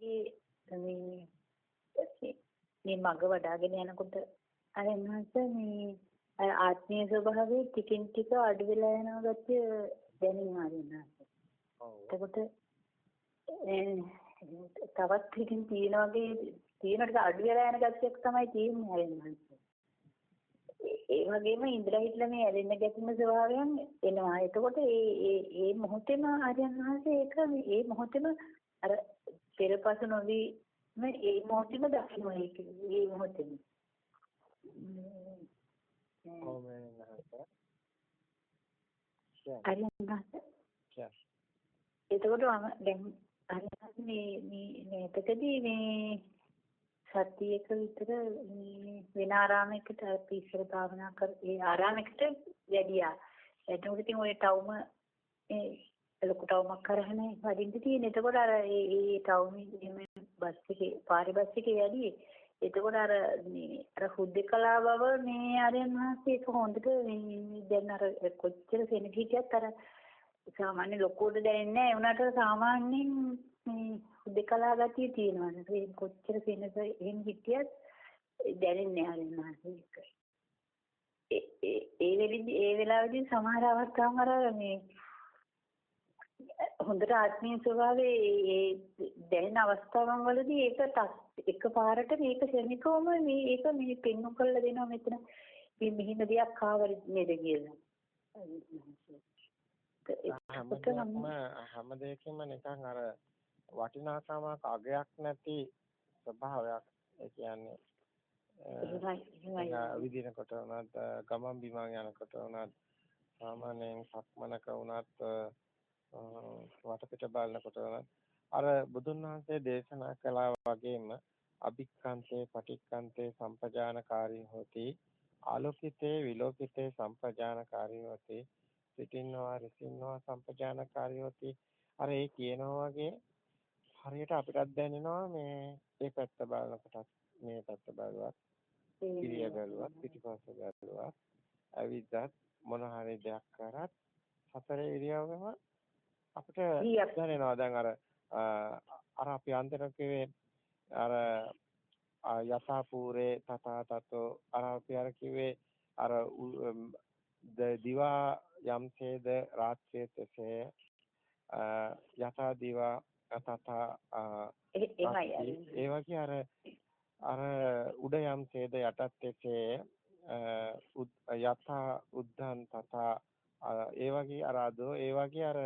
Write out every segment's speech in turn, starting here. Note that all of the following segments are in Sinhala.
ඒ මේ මේ මග වඩාගෙන යනකොට අර එනහස මේ ආත්මීය ස්වභාවයේ ටිකින් ටික අඩු වෙලා යනවා ගැතිය දැනෙනවා එනහස. එතකොට තවත් ටිකින් තියෙන වගේ තියෙන ටික අඩු වෙලා යන ගැතියක් තමයි තියෙන්නේ එනහස. ඒ වගේම ඉඳලා හිටලා මේ ඇලෙන්න ගැටෙන ස්වභාවයන් එනවා. එතකොට ඒ ඒ මොහොතේම ආර්යයන් වහන්සේ ඒක ඒ මොහොතේම අර පෙරපස නොවි මේ මොහොතේම දකින්න ඒක ඒ මොහොතේම. ඔව් මේ නැහැ. එතකොට මම දැන් හරි මේ මේ මේකදී මේ සතියක විතර මේ වෙන ආරාමයකට අපි ඉස්සර භාවනා කර ඒ ආරාමයකට වැඩියා. එතකොට ඉතින් ওই ටවුම ඒ ලොකු ටවුමක් කරගෙන වඩින්න තියෙන. එතකොට අර ඒ ඒ ටවුමේ බස් එකේ පාරේ බස් එකේ වැඩි. එතකොට අර මේ අර හුදෙකලා බව මේ ආර්යයන් වහන්සේ ඒක හොඳට මේ දැන් අර කොච්චර සෙනග හිටියත් අර සාමාන්‍ය ලොකුවට දැනෙන්නේ නැහැ. උනාට සාමාන්‍යයෙන් මේ හුදෙකලා ගතිය තියෙනවා. ඒ කොච්චර සෙනග එහෙම හිටියත් දැනෙන්නේ නැහැ ආර්යයන් වහන්සේ ඒක. ඒ වෙලෙදි ඒ වෙලාවේදී සමහර අවස්ථාවන් අර මේ හොඳට ආත්මීය ස්වභාවයේ ඒ දැනෙන අවස්ථාවන් වලදී ඒක එකපාරට මේක ශනිකවම මේ ඒක මේ පෙන්වු කරලා දෙනවා මෙතන. මේ මෙහිම දෙයක් ආවද නේද කියලා. හැම දෙයකින්ම නිකන් අර වටිනාකමක් අගයක් නැති ස්වභාවයක්. ඒ කියන්නේ විදිනකොට උනත් ගමන් බිමන් යනකොට උනත් සාමාන්‍යයෙන් සක්මනක උනත් වටපිට බලනකොට අර බුදුන් වහන්සේ දේශනා කළා වගේම අභික්ඛන්තේ පටික්ඛන්තේ සම්පජානකාරී හොති. ආලෝකිතේ විලෝකිතේ සම්පජානකාරී හොති. සිටින්නවා රිසින්නවා සම්පජානකාරී හොති. අර ඒ කියනවා වගේ හරියට අපිටත් දැනෙනවා මේ ඒ පැත්ත බලනකොටත් මේ පැත්ත බලුවත් ඉරිය බැලුවත් පිටිපස්ස බැලුවත් ඇවිද්දත් මොන හරි දෙයක් කරත් හතර ඉරියව්වෙම අපිට දැනෙනවා. දැන් අර අර අපි අන්තර කිව්වේ අර යථාපූරේ තථා තතෝ අර අපි අර කිව්වේ අර දිවා යම්සේද රාත්‍රියතසේ යථා දිවා තථා ඒ වගේ අර අර උඩ යම්සේද යටත්සේ යථා උද්ධං තථා ඒ වගේ අර අදෝ ඒ වගේ අර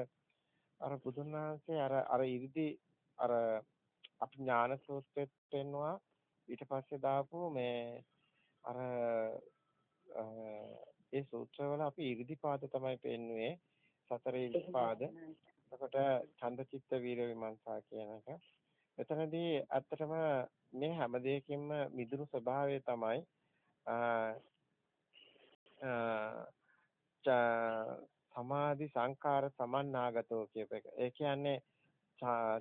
අර බුදුන් වහන්සේ අර අර ඉරිදි අර අපි ඥාන සූත්‍රෙත් පෙන්නවා ඊට පස්සේ දාපු මේ අර ඒ සූත්‍රවල අපි ඉරිදිපාද තමයි පෙන්වුවේ සතර ඉරිදිපාද. එතකොට ඡන්දචිත්ත වීර විමර්ශා කියන එක. එතනදී ඇත්තටම මේ හැම දෙයකින්ම මිදුණු ස්වභාවය තමයි සමාධි සංකාර සමන්නාගතෝ කියප එක. ඒ කියන්නේ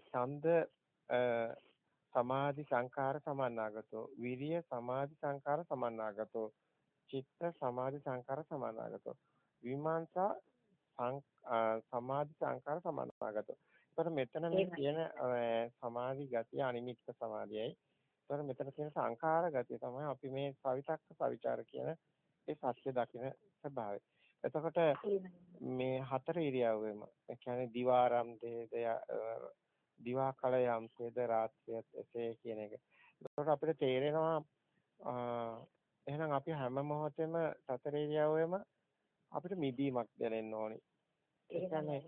ඡන්ද සමාධි සංකාර සමන්නාගතෝ විරිය සමාධි සංකාර සමන්නාගතෝ චිත්ත සමාධි සංකාර සමන්නාගතෝ විමාංශා සමාධි සංකාර සමන්නාගතෝ. ඒතර මෙතන මේ කියන සමාධි ගතිය අනිමිත්ත සමාධියයි. ඒතර මෙතන තියෙන සංඛාර ගතිය තමයි අපි මේ සවිතක්ක සවිචාර කියන ඒ සත්‍ය දකින ස්වභාවය. එතකොට මේ හතර ඉරියව්වෙම ඒ කියන්නේ දිවාරම්භයේද දිවා කල යම්සේද රාත්‍රියත් එසේ කියන එක. එතකොට අපිට තේරෙනවා එහෙනම් අපි හැම මොහොතෙම සතර ඉරියව්වෙම අපිට මිදීමක් දැනෙන්න ඕනි. ඒ කියන්නේ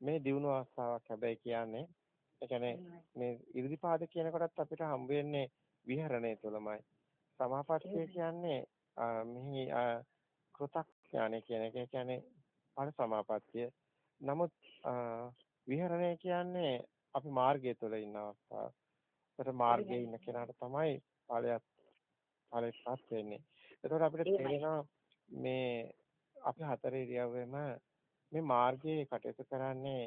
මේ දියුණු අවස්ථාවක් හැබැයි කියන්නේ ඒ කියන්නේ මේ ඉරිදිපාද කියන කොටත් අපිට හම්බ වෙන්නේ විහරණය තුළමයි. සමාපත්තිය කියන්නේ මෙහි කෘතක් ඥානය කියන එක කියන්නේ ඵල සමාපත්තිය. නමුත් විහරණය කියන්නේ අපි මාර්ගය තුළ ඉන්න අවස්ථාව. ඒතර මාර්ගයේ ඉන්න කෙනාට තමයි ඵලයක් ඵලයක්පත් වෙන්නේ. ඒතකොට අපිට තේරෙනවා මේ අපි හතර ඉරියව්වෙම මේ මාර්ගයේ කටයුතු කරන්නේ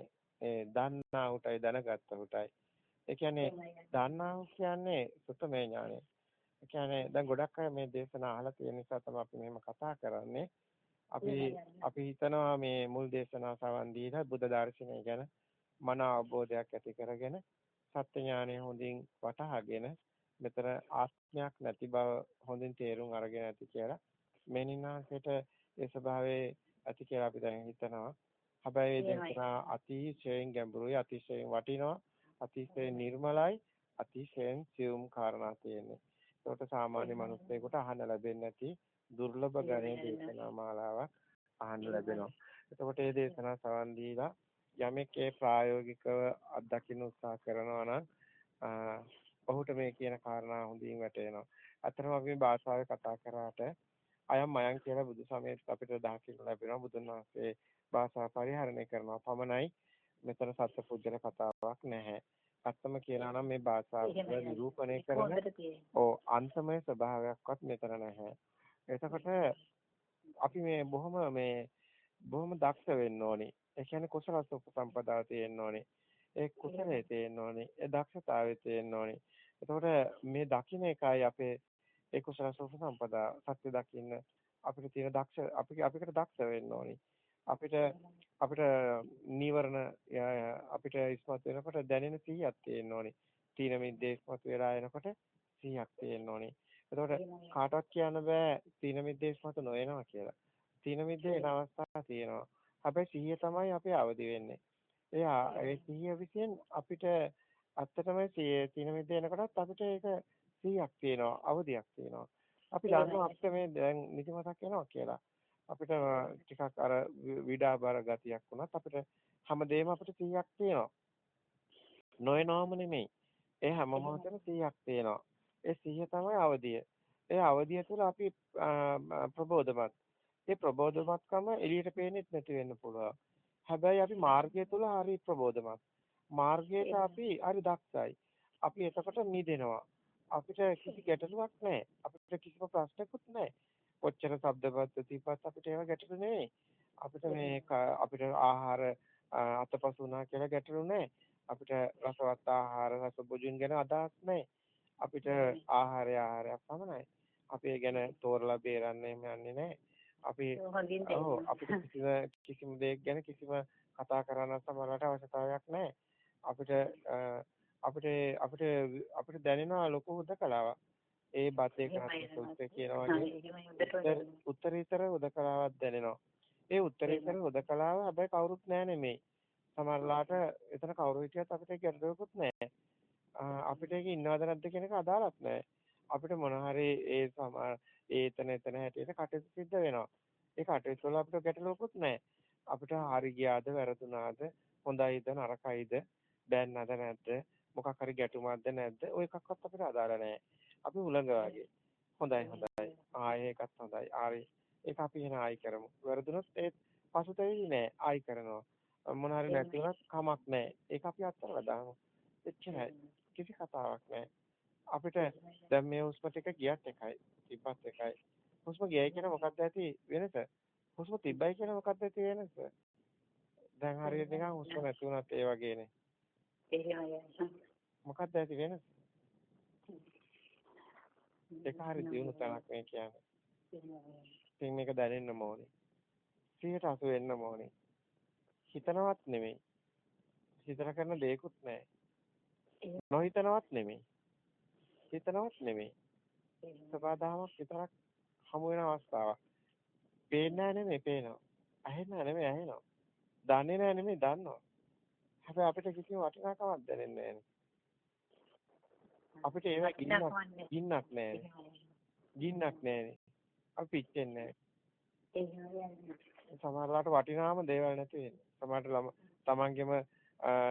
දන්නා උටයි දැනගත්ත උටයි. ඒ කියන්නේ දන්නා කියන්නේ සුතමේ ඥානය. ඒ කියන්නේ දැන් ගොඩක් අය මේ දේශන අහලා තියෙන නිසා තමයි අපි මෙහෙම කතා කරන්නේ. අපි අපි හිතනවා මේ මුල් දේශනා සවන් දීලා බුද්ධ දර්ශනය ගැන මන අවබෝධයක් ඇති කරගෙන සත්‍ය ඥානය හොඳින් වටහාගෙන මෙතන ආත්මයක් නැති බව හොඳින් තේරුම් අරගෙන ඇති කියලා මෙනිනාසෙට ඒ ස්වභාවයේ ඇති කියලා අපි දැන් හිතනවා. හැබැයි දේශනා අතිශයින් ගැඹුරුයි අතිශයින් වටිනවා අතිශයින් නිර්මලයි අතිශයින් සියුම් කාරණා තියෙන්නේ. ඒකට සාමාන්‍ය මිනිස්සෙකුට අහන්න ලැබෙන්නේ නැති දුර්ලභ ගණයේ දේශනා මාලාවක් අහන්න ලැබෙනවා. එතකොට මේ දේශනා සවන් දීලා යමෙක් ඒ ප්‍රායෝගිකව අත්දකින්න උත්සාහ කරනවා නම් ඔහුට මේ කියන කාරණා හොඳින් වැටහෙනවා. අතරම අපි භාෂාවේ කතා කරාට අයම් අයම් කියලා බුදු සමයේත් අපිට දහකින් ලැබෙනවා. බුදුන් වහන්සේ භාෂා පරිහරණය කරනවා. පමණයි මෙතන සත්‍ය පුජ්‍යල කතාවක් නැහැ. අත්තම කියලා නම් මේ භාෂාව නිරූපණය කරන ඕ අන්තමය ස්වභාවයක්වත් මෙතන නැහැ. එතකොට අපි මේ බොහොම මේ බොහොම දක්ෂ වෙන්න ඕනේ. ඒ කියන්නේ කුසල සම්පදාව තියෙන්න ඕනේ. ඒ කුසලයේ තියෙන්න ඕනේ. ඒ දක්ෂතාවයේ තියෙන්න ඕනේ. එතකොට මේ දකින්න එකයි අපේ ඒ කුසල සම්පදා සත්‍ය දකින්න අපිට තියෙන දක්ෂ අපි අපිට දක්ෂ වෙන්න ඕනේ. අපිට අපිට නීවරණ අපිට ඉස්මතු වෙනකොට දැනෙන සිහියක් තියෙන්න ඕනේ. තීන මිද්දේ ඉස්මතු වෙලා එනකොට සිහියක් තියෙන්න ඕනේ. එතකොට කාටවත් කියන්න බෑ තීන මිද්දේ ඉස්මතු නොවෙනවා කියලා. තීන මිද්දේ එන අවස්ථා තියෙනවා. හැබැයි සිහිය තමයි අපි අවදි වෙන්නේ. එයා ඒ සිහිය විසින් අපිට ඇත්තටම තීන මිද්දේ එනකොටත් අපිට ඒක සිහියක් තියෙනවා අවදියක් තියෙනවා. අපි දන්නවා අපිට මේ දැන් නිදිමතක් එනවා කියලා. අපිට ටිකක් අර විඩාබර ගතියක් වුණත් අපිට හැමදේම අපිට 100ක් තියෙනවා. නොයනවම නෙමෙයි. ඒ හැම මොහොතෙම 100ක් තියෙනවා. ඒ 100 තමයි අවදිය. ඒ අවදිය තුළ අපි ප්‍රබෝධමත්. ඒ ප්‍රබෝධමත්කම එළියට පේන්නේ නැති වෙන්න පුළුවන්. හැබැයි අපි මාර්ගය තුළ හරි ප්‍රබෝධමත්. මාර්ගයට අපි හරි දක්ෂයි. අපි එතකොට මිදෙනවා. අපිට කිසි ගැටලුවක් නැහැ. අපිට කිසිම ප්‍රශ්නකුත් නැහැ. කොච්චර ශබ්ද පද්ධතිපත් අපිට ඒවා ගැටලු නෙවෙයි. අපිට මේ අපිට ආහාර අතපසු වුණා කියලා ගැටලු නැහැ. අපිට රසවත් ආහාර රස භෝජන ගැන අදහස් නැහැ. අපිට ආහාරය ආහාරයක් පමණයි. අපි ගැන තෝරලා බේරන්නේ යන්නේ නැහැ. අපි ඔව් අපිට කිසිම කිසිම දෙයක් ගැන කිසිම කතා කරන්න සමහරට අවශ්‍යතාවයක් නැහැ. අපිට අපිට අපිට අපිට දැනෙනවා ලොකු හුදකලාවක්. ඒ බතේ කරත් කියනවා වගේ උත්තරීතර උදකලාවක් දැනෙනවා. ඒ උත්තරීතර උදකලාව හැබැයි කවුරුත් නෑ නෙමෙයි. සමහරලාට එතන කවුරු හිටියත් අපිට ගැටලුවකුත් නෑ. අපිට ඒක ඉන්නවද නැද්ද කියන එක අදාළත් නෑ. අපිට මොන හරි ඒ සමහර ඒ එතන එතන හැටියට කටයුතු සිද්ධ වෙනවා. ඒ කටයුතු වල අපිට ගැටලුවකුත් නෑ. අපිට හරි ගියාද වැරදුනාද හොඳයිද නරකයිද දැන්නද නැද්ද මොකක් හරි ගැටුමක්ද නැද්ද ඔය එකක්වත් අපිට අදාළ නැහැ. අපි උලඟ වගේ. හොඳයි හොඳයි. ආයේ ඒකත් හොඳයි. ආරි ඒක අපි එන ආයි කරමු. වැරදුනොත් ඒ පසුතැවිලි නෑ. ආයි කරනවා. මොන හරි නැති වුණත් කමක් නෑ. ඒක අපි අත්හැරලා දාමු. එච්චරයි. කිසි කතාවක් නෑ. අපිට දැන් මේ හුස්ම ටික ගියත් එකයි. තිබ්බත් එකයි. හුස්ම ගියයි කියන මොකක්ද ඇති වෙනස? හුස්ම තිබ්බයි කියන මොකක්ද ඇති වෙනස? දැන් හරියට නිකන් හුස්ම නැති වුණත් ඒ වගේනේ. මොකක්ද ඇති වෙනස? ඒක හරි දියුණු තැනක් මේ කියන්නේ. ඉතින් මේක දැනෙන්න ඕනේ. 180 වෙන්න ඕනේ. හිතනවත් නෙමෙයි. හිතන කරන දෙයක්වත් නැහැ. නොහිතනවත් නෙමෙයි. හිතනවත් නෙමෙයි. සබදාමක් විතරක් හමු වෙන අවස්ථාවක්. පේන්නේ නෙමෙයි පේනවා. ඇහෙන්නේ නෙමෙයි ඇහෙනවා. දන්නේ නැහැ නෙමෙයි දන්නවා. හැබැයි අපිට කිසිම වටිනාකමක් දැනෙන්නේ නැහැ. අපිට ඒවා ගින්නක් ගින්නක් නැහැ. ගින්නක් නැහැනේ. අපි පිච්චෙන්නේ නැහැ. සමහරලාට වටිනාම දේවල් නැති වෙන්නේ. සමහරට තමන්ගෙම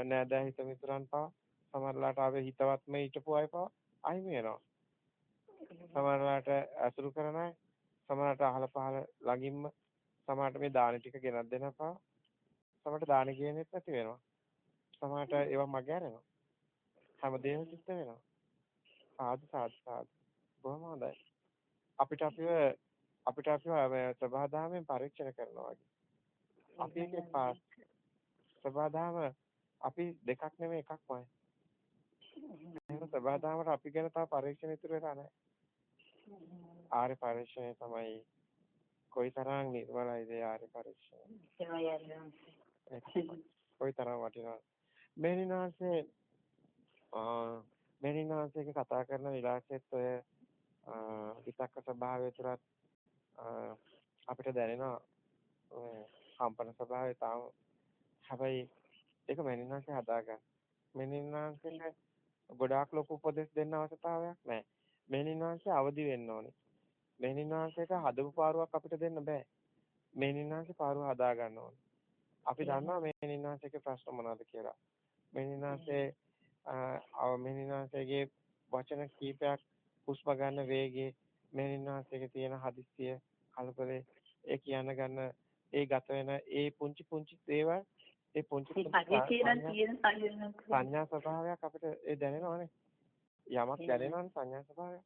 නෑදෑ හිත මිතුරන් පවා සමහරලාට ආවේ හිතවත්ම හිටපු අය පවා අහිමි වෙනවා. සමහරලාට අසුරු කරන අය සමහරට අහල පහල ළඟින්ම සමහරට මේ දාන ටික ගෙනත් දෙන පවා සමහරට දාන ගේන්නෙත් නැති වෙනවා. සමහරට ඒවා මග ඇරෙනවා. හැමදේම සිද්ධ වෙනවා. සාදු සාදු සාදු. බොහොම හොඳයි. අපිට අපිව අපිට අපිව සබහාදාමෙන් පරීක්ෂණ කරනවා වගේ. අපි එකේ පාස් සබහාදාම අපි දෙකක් නෙමෙයි එකක්මයි. එහෙනම් සබහාදාමට අපි ගැන තව පරීක්ෂණ ඉතුරු වෙලා නැහැ. ආර්ය පරීක්ෂණය තමයි කොයිතරම් නිර්මලයිද ආර්ය පරීක්ෂණය. කොයිතරම් වටිනවද? මේනිනාසේ මෙනිනාසයක කතා කරන විලාසෙත් ඔය විතක්ක ස්වභාවය තුරත් අපිට දැනෙනවා කම්පන ස්වභාවය තාම හැබැයි ඒක මෙනිනාසේ හදාගන්න. මෙනිනාසේට ගොඩාක් ලොකු උපදෙස් දෙන්න අවශ්‍යතාවයක් නැහැ. මෙනිනාසේ අවදි වෙන්න ඕනේ. මෙනිනාසේට හදපු පාරුවක් අපිට දෙන්න බෑ. මෙනිනාසේ පාරුව හදා ගන්න ඕනේ. අපි දන්නවා මෙනිනාසේගේ ප්‍රශ්න මොනවද කියලා. මෙනිනාසේ මෙනිනාසේගේ වචන කීපයක් හුස්ම ගන්න වේගයේ මෙනිනාසේගේ තියෙන හදිස්සිය කලබලේ ඒ කියන ගන්න ඒ ගත වෙන ඒ පුංචි පුංචි දේවල් ඒ පුංචි සංඥා ස්වභාවයක් අපිට ඒ දැනෙනවනේ. යමක් දැනෙනවනේ සංඥා ස්වභාවය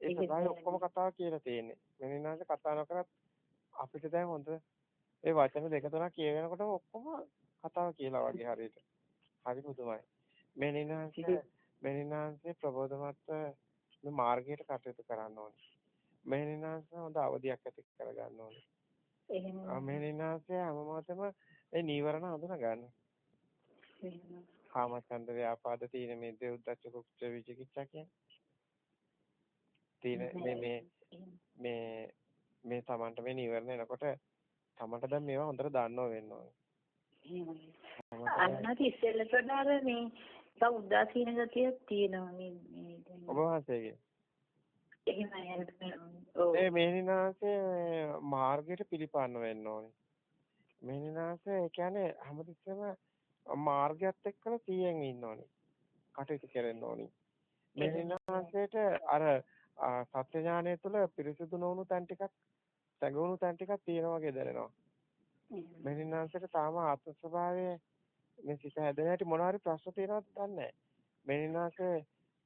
ඒ ස්වභාවය ඔක්කොම කතාව කියලා තියෙන්නේ. මෙනිනාසේ කතා නොකරත් අපිට දැන් හොඳ ඒ වචන දෙක තුනක් කියවෙනකොට ඔක්කොම කතාව කියලා වගේ හරියට. හරි පුදුමයි. මෙනිනාසේ මෙනිනාසේ ප්‍රබෝධමත් මාර්ගයට කටයුතු කරන්න ඕනේ. මෙනිනාසේ හොඳ අවධියක් ඇති කරගන්න ඕනේ. එහෙම මෙනිනාසේ හැම මොහොතෙම ඒ නීවරණ හඳුනා ගන්න. එහෙම. කාමචන්ද ව්‍යාපාද තීන මිද්දේ උද්දච්ච කුච්ච විචිකිච්ඡා කියන්නේ. තීන මේ මේ මේ මේ තමන්ට මේ නීවරණ එනකොට තමන්ට දැන් මේවා හොඳට දන්නව වෙන්න ඕනේ. අන්නත් ඉස්සෙල්ලට වඩා මේ තව උදාසීන ගතියක් තියෙනවා මේ ඔබ වහන්සේගේ. එහෙමයි. ඒ මේනිනාසේ මාර්ගයට පිළිපන්න වෙන්න ඕනේ. මේනිනාසේ ඒ කියන්නේ හැමතිස්සෙම මාර්ගයත් එක්කලා 100න් ඉන්න ඕනේ. කටයුතු කරන්න ඕනේ. මේනිනාසේට අර සත්‍ය ඥානය තුළ පිරිසිදු නොවුණු තැන් ටිකක් සැඟවුණු තැන් ටිකක් තියෙනවා වගේ දැනෙනවා. මේනිනාසේට තාම ආත්ම ස්වභාවයේ මේ සිත හැදෙන හැටි මොනවා හරි ප්‍රශ්න තියෙනවද දන්නේ නැහැ. මේනිනාසේ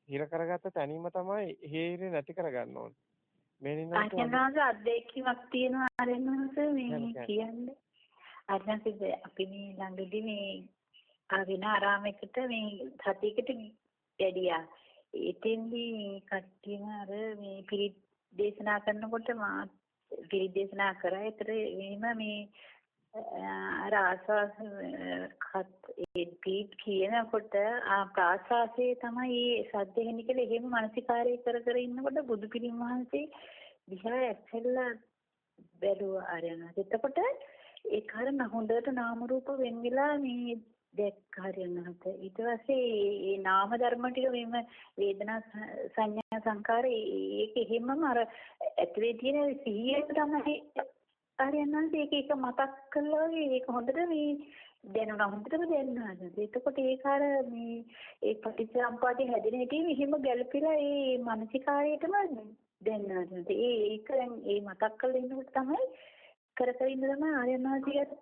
හිර කරගත්ත තැනීම තමයි හේරේ නැති කරගන්න ඕනේ. මේනිනාස අත්දැකීමක් තියෙනවා ආරෙන්නස මේ කියන්නේ. අරනසිද අපි මේ ළඟදී මේ ආවින ආරාමයකට මේ සතියකට වැඩියා. එතෙන්දී කට්ටියම අර මේ පිරිත් දේශනා කරනකොට මා පිරිත් දේශනා කරා. ඒතර එහෙම මේ අර ආස්වාස ඒ පීට් කියනකොට ආ ප්‍රාසාසයේ තමයි මේ සද්ද එන්නේ කියලා එහෙම මානසිකාරය කර කර ඉන්නකොට බුදු පිළිම වහන්සේ දිහා ඇස්සෙල්ලා බැලුවා ආරයන. එතකොට ඒ කාරණ හොඳට නාම රූප වෙන් වෙලා මේ දැක්ක හරියනහත. ඊට පස්සේ මේ නාම ධර්ම ටික මෙම වේදනා සංඥා සංකාර ඒක එහෙමම අර ඇතුලේ තියෙන සිහියෙන් තමයි ආර්යනාන්ද ඒක එක මතක් කළා වගේ ඒක හොඳට මේ දැනුණා හොඳටම දැනුණා. එතකොට ඒක අර මේ ඒ පටිච්චසමුප්පාදේ හැදෙන හැටි මෙහිම ගැළපිලා ඒ මානසිකාරයටම දැනනවා. ඒ ඒක දැන් ඒ මතක් කරලා ඉන්නකොට තමයි කර කර ඉන්න තමයි ආර්යනාන්දියට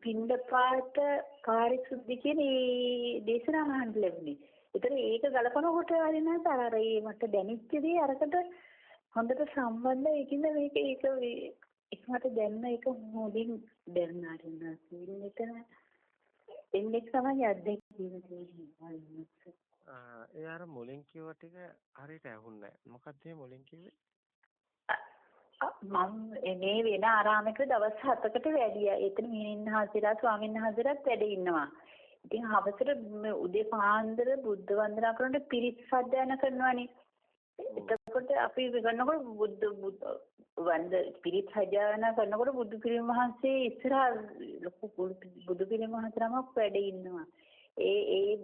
පින්ඩ පාට කාර්යසුද්ධි කියන ඒ දේශනා මහන් ලැබුණේ. ඒතර ඒක ගලපනකොට ආර්යනාන්ද අර ඒ මට දැනෙච්ච දේ අරකට හොඳට සම්බන්ධ ඒකින්ද මේක ඒක ඒක මට දැන්න ඒක හොඳින් දැනනා ඉන්න එතන එන්නේ තමයි අත්දැකීම තියෙන්නේ ඒ අර මුලින් කිව්ව ටික හරියට ඇහුන්නේ නැහැ. මොකක්ද මේ මුලින් කිව්වේ? මම මේ වෙන ආරාමයක දවස් 7කට වැඩියා. එතන මිනින් හසිරා ස්වාමීන් වහන්සේලාත් වැඩ ඉන්නවා. ඉතින් හවසට උදේ පාන්දර බුද්ධ වන්දනා කරනකොට පිරිත් සද්දායන කරනවානේ. එතකොට අපි ගන්නකොට බුද්ධ වන්ද පිරිත් සජායනා කරනකොට බුදු පිළිම වහන්සේ ඉස්සරහා ලොකු බුදු පිළිම වහන්සේනමක් වැඩ ඉන්නවා. ඒ ඒ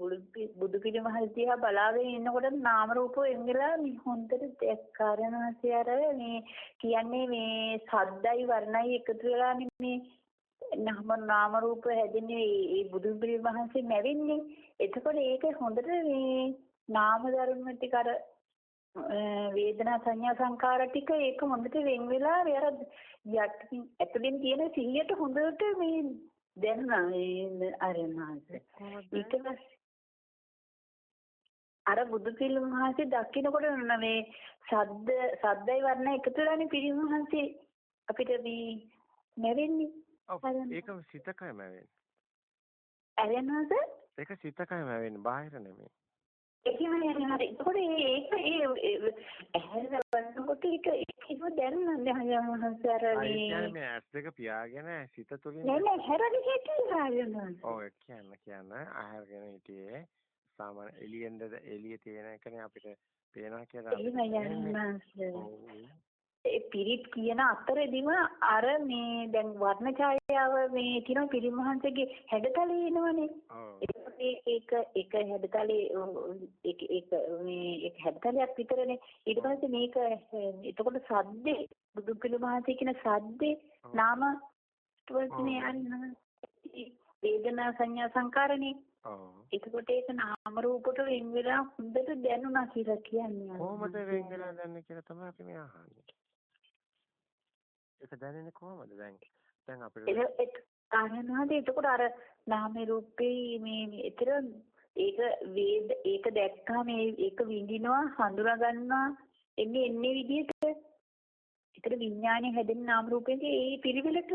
බුදු පිළිම වහන්සේ බලාගෙන ඉන්නකොට නාම රූප එංගලා මේ හොන්දට දැක්කාරණ වහන්සේ අර මේ කියන්නේ මේ සද්දයි වර්ණයි එකතු වෙලා මේ නාම නාම රූප හැදෙන්නේ ඒ බුදු පිළිම වහන්සේ නැවෙන්නේ. එතකොට ඒක හොඳට මේ නාම ධර්ම ටික අර වේදනා සංඥා සංකාර ටික ඒක හොඳට වෙන් වෙලා අර යටින් ඇතුලින් තියෙන සිහියට හොඳට මේ දැනුණා මේ අරමාස ඊට පස්සේ අර බුදු පිළිම මහන්සිය දකින්නකොට මේ සද්ද සද්දයි වර්ණ එකතු වෙලානේ පිළිම මහන්සිය අපිට මේ නැවෙන්නේ ඔව්. ඒක සිතකයම වෙන්නේ ඇරෙනවද? ඒක සිතකයම වෙන්නේ බාහිර නෙමෙයි එහෙමයි හරි. ඒකෝට ඒක ඒ ඇහැර බලනකොට ඒක ඒක දැනන්නේ හයමහස අර මේ මේ ඇස් දෙක පියාගෙන සිත තුලින් නෑ නෑ හැරගෙන හිටියේ හරියනවා. ඔව් කියන්න කියන්න ආහාරගෙන හිටියේ සාමාන්‍ය එළියෙන්ද එළියේ තියෙන එකනේ අපිට පේනවා කියලා. එහෙමයි ඒ පිරිත් කියන අතරෙදිම අර මේ දැන් වර්ණ ඡායාව මේ කියන පිරිමහන්සේගේ හැඩතලේ එනවනේ. ඒක ඒක හැඩතලේ ඒක ඒක මේ ඒක හැඩතලයක් විතරනේ. ඊට පස්සේ මේක එතකොට සද්දේ බුදු පිළිමහන්සේ කියන සද්දේ නාම වචනේ අන්න වේදනා සංඥා සංකාරනේ. ඔව්. එතකොට ඒක නාම රූපට වෙන් වෙලා හොඳට දැනුණා කියලා කියන්නේ. කොහොමද වෙන් වෙලා දැනන්නේ කියලා තමයි අපි මේ අහන්නේ. ඒක දැනෙන්නේ කොහොමද දැන්? දැන් අපිට ඒක කාරණාද එතකොට අර නාම රූපේ මේ ඒතර ඒක වේද ඒක දැක්කම ඒක විඳිනවා හඳුනා ගන්නවා එන්නේ එන්නේ විදිහට ඒතර විඥානේ හැදෙන නාම රූපයේ ඒ පිළිවෙලට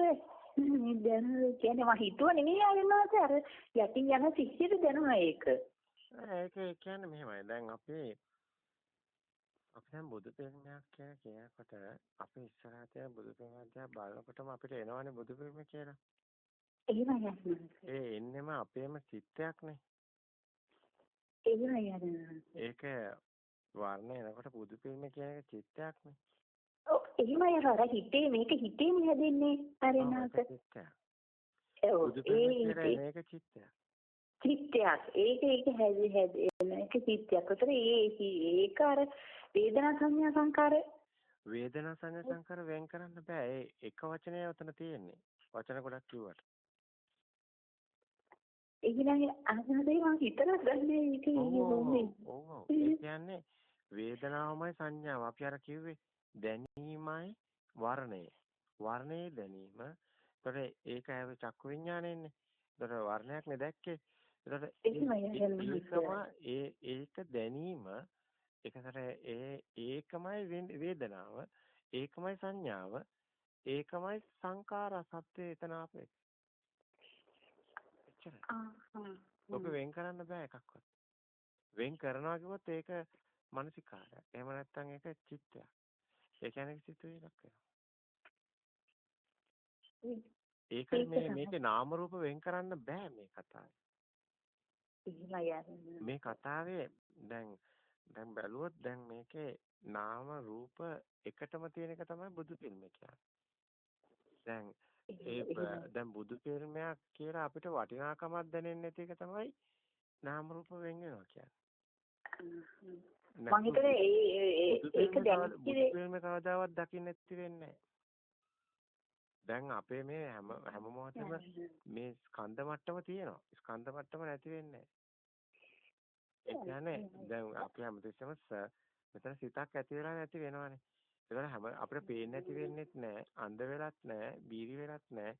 දැන් කියන්නේ මම හිතුව නෙමෙයි ආයෙත් අර යටින් යන සිහියට දැනුණා ඒක. ඒක කියන්නේ මෙහෙමයි. දැන් අපේ අපි දැන් බුදු පිළිමයක් කියලා කියනකොට අපි ඉස්සරහට තියෙන බුදු පිළිමයක් දිහා බලනකොටම අපිට එනවනේ බුදු පිළිම කියලා. එහෙමයි ඒ එන්නෙම අපේම චිත්තයක්නේ. එහෙමයි ඒක වර්ණ එනකොට බුදු පිළිම කියන එක චිත්තයක්නේ. ඔව් එහෙමයි අර හිතේ මේක හිතේනේ හැදෙන්නේ. බුදු පිළිම කියන එක චිත්තයක්. චිත්තයක්. ඒක ඒක හැදි හැදෙන එක චිත්තයක්. උතර ඒ ඒක අර වේදනා සංඥා සංකාර වේදනා සංඥා සංකාර වෙන් කරන්න බෑ. ඒ එක වචනය උතන තියෙන්නේ. වචන ගොඩක් කිව්වට. එහෙනම් අහනදේ මම හිතලා ගන්නේ ඒක ඕනේ. ඔව්. ඒ කියන්නේ වේදනාවමයි සංඥාව. අපි අර කිව්වේ දැනීමයි වර්ණය. වර්ණයේ දැනීම. ඒතකොට ඒක ඇව චක්කු විඥානෙන්නේ. ඒතකොට වර්ණයක් නේ දැක්කේ. ඒතකොට ඒ ඒක දැනීම එකතර ඒ ඒකමයි වේදනාව ඒකමයි සංඥාව ඒකමයි සංකාර සත්‍ය එතන අපේ එච්චරයි. ඔබ වෙන් කරන්න බෑ එකක්වත්. වෙන් කරනවා කිව්වොත් ඒක මානසිකාරය එහෙම නැත්නම් ඒක චිත්තයක්. ඒ කියන්නේ සිතුවේ වෙනවා. ඒකයි මේ මේකේ නාම රූප වෙන් කරන්න බෑ මේ කතාවේ. මේ කතාවේ දැන් දැන් බැලුවොත් දැන් මේකේ නාම රූප එකටම තියෙන එක තමයි බුදු පිළිම කියන්නේ. දැන් ඒ දැන් බුදු පිළිමයක් කියලා අපිට වටිනාකමක් දැනෙන්නේ නැති එක තමයි නාම රූප වෙන් වෙනවා කියන්නේ. මම හිතන්නේ ඒක දැන් බුදු කවදාවත් දකින්න නැති වෙන්නේ දැන් අපේ මේ හැම හැම මොහොතෙම මේ ස්කන්ධ මට්ටම තියෙනවා. ස්කන්ධ මට්ටම නැති වෙන්නේ ඒ කියන්නේ දැන් අපි හැමතිස්සෙම මෙතන සිතක් ඇති වෙලා නැති වෙනවනේ. ඒකල හැම අපිට පේන්නේ නැති වෙන්නෙත් නැහැ, අන්ධ වෙලත් නැහැ, බීරි වෙලත් නැහැ.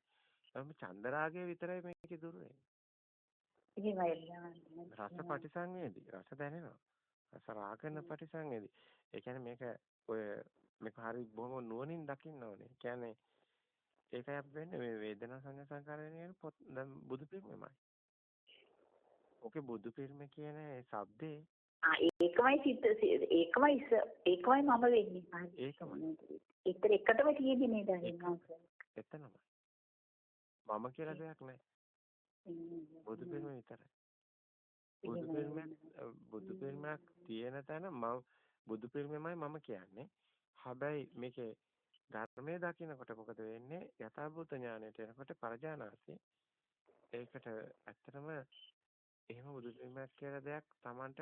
එහෙනම් චන්දරාගය විතරයි මේකේ දුර රස පටිසංවේදී. රස දැනෙනවා. රස රාගන පටිසංවේදී. ඒ කියන්නේ මේක ඔය මේක හරි බොහොම නුවණින් දකින්න ඕනේ. ඒ කියන්නේ ඒකයි අපි වෙන්නේ මේ වේදනා සංඥා සංකාර වෙන පොත් දැන් බුදු පිළිමයි. ඔකේ බුදු පිළිම කියන ඒ શબ્දේ ඒකමයි සිත් ඒකමයි ඒකමයි මම වෙන්නේ. ඒකමයි. ඒතර එකටම තියෙන්නේ නේද එතනම. මම කියලා දෙයක් නැහැ. බුදු පිළිම විතරයි. බුදු පිළිමයක් බුදු පිළිමයක් තියෙන තැන මම බුදු පිළිමමයි මම කියන්නේ. හැබැයි මේකේ ධර්මයේ දකින්නකොට මොකද වෙන්නේ? යථාභූත ඥානයට එනකොට පරජානාසි ඒකට ඇත්තටම එහෙම බුදු පිළිමයක් කියලා දෙයක් Tamanට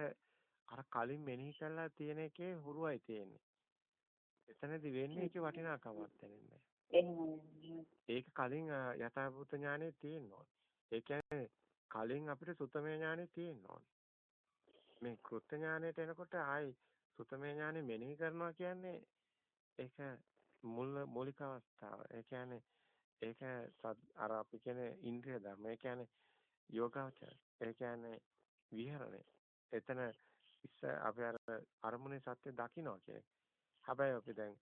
අර කලින් මෙනෙහි කරලා තියෙන එකේ හුරුවයි තියෙන්නේ. එතනදි වෙන්නේ ඒකේ වටිනාකමක් දැනෙන්නේ. ඒක කලින් යථාභූත ඥානෙ තියෙනවා. ඒ කියන්නේ කලින් අපිට සුතමේ ඥානෙ තියෙනවා. මේ කෘත්‍ය ඥානෙට එනකොට ආයි සුතමේ ඥානෙ මෙනෙහි කරනවා කියන්නේ ඒක මුල් මූලික අවස්ථාව. ඒ කියන්නේ ඒක අර අපි කියන්නේ ඉන්ද්‍රිය ධර්ම. ඒ කියන්නේ යෝගාචර. ඒ කියන්නේ විහරණය. එතන ඉස්ස අපි අර අරමුණේ සත්‍ය දකින්නවා කියන්නේ. හැබැයි අපි දැන්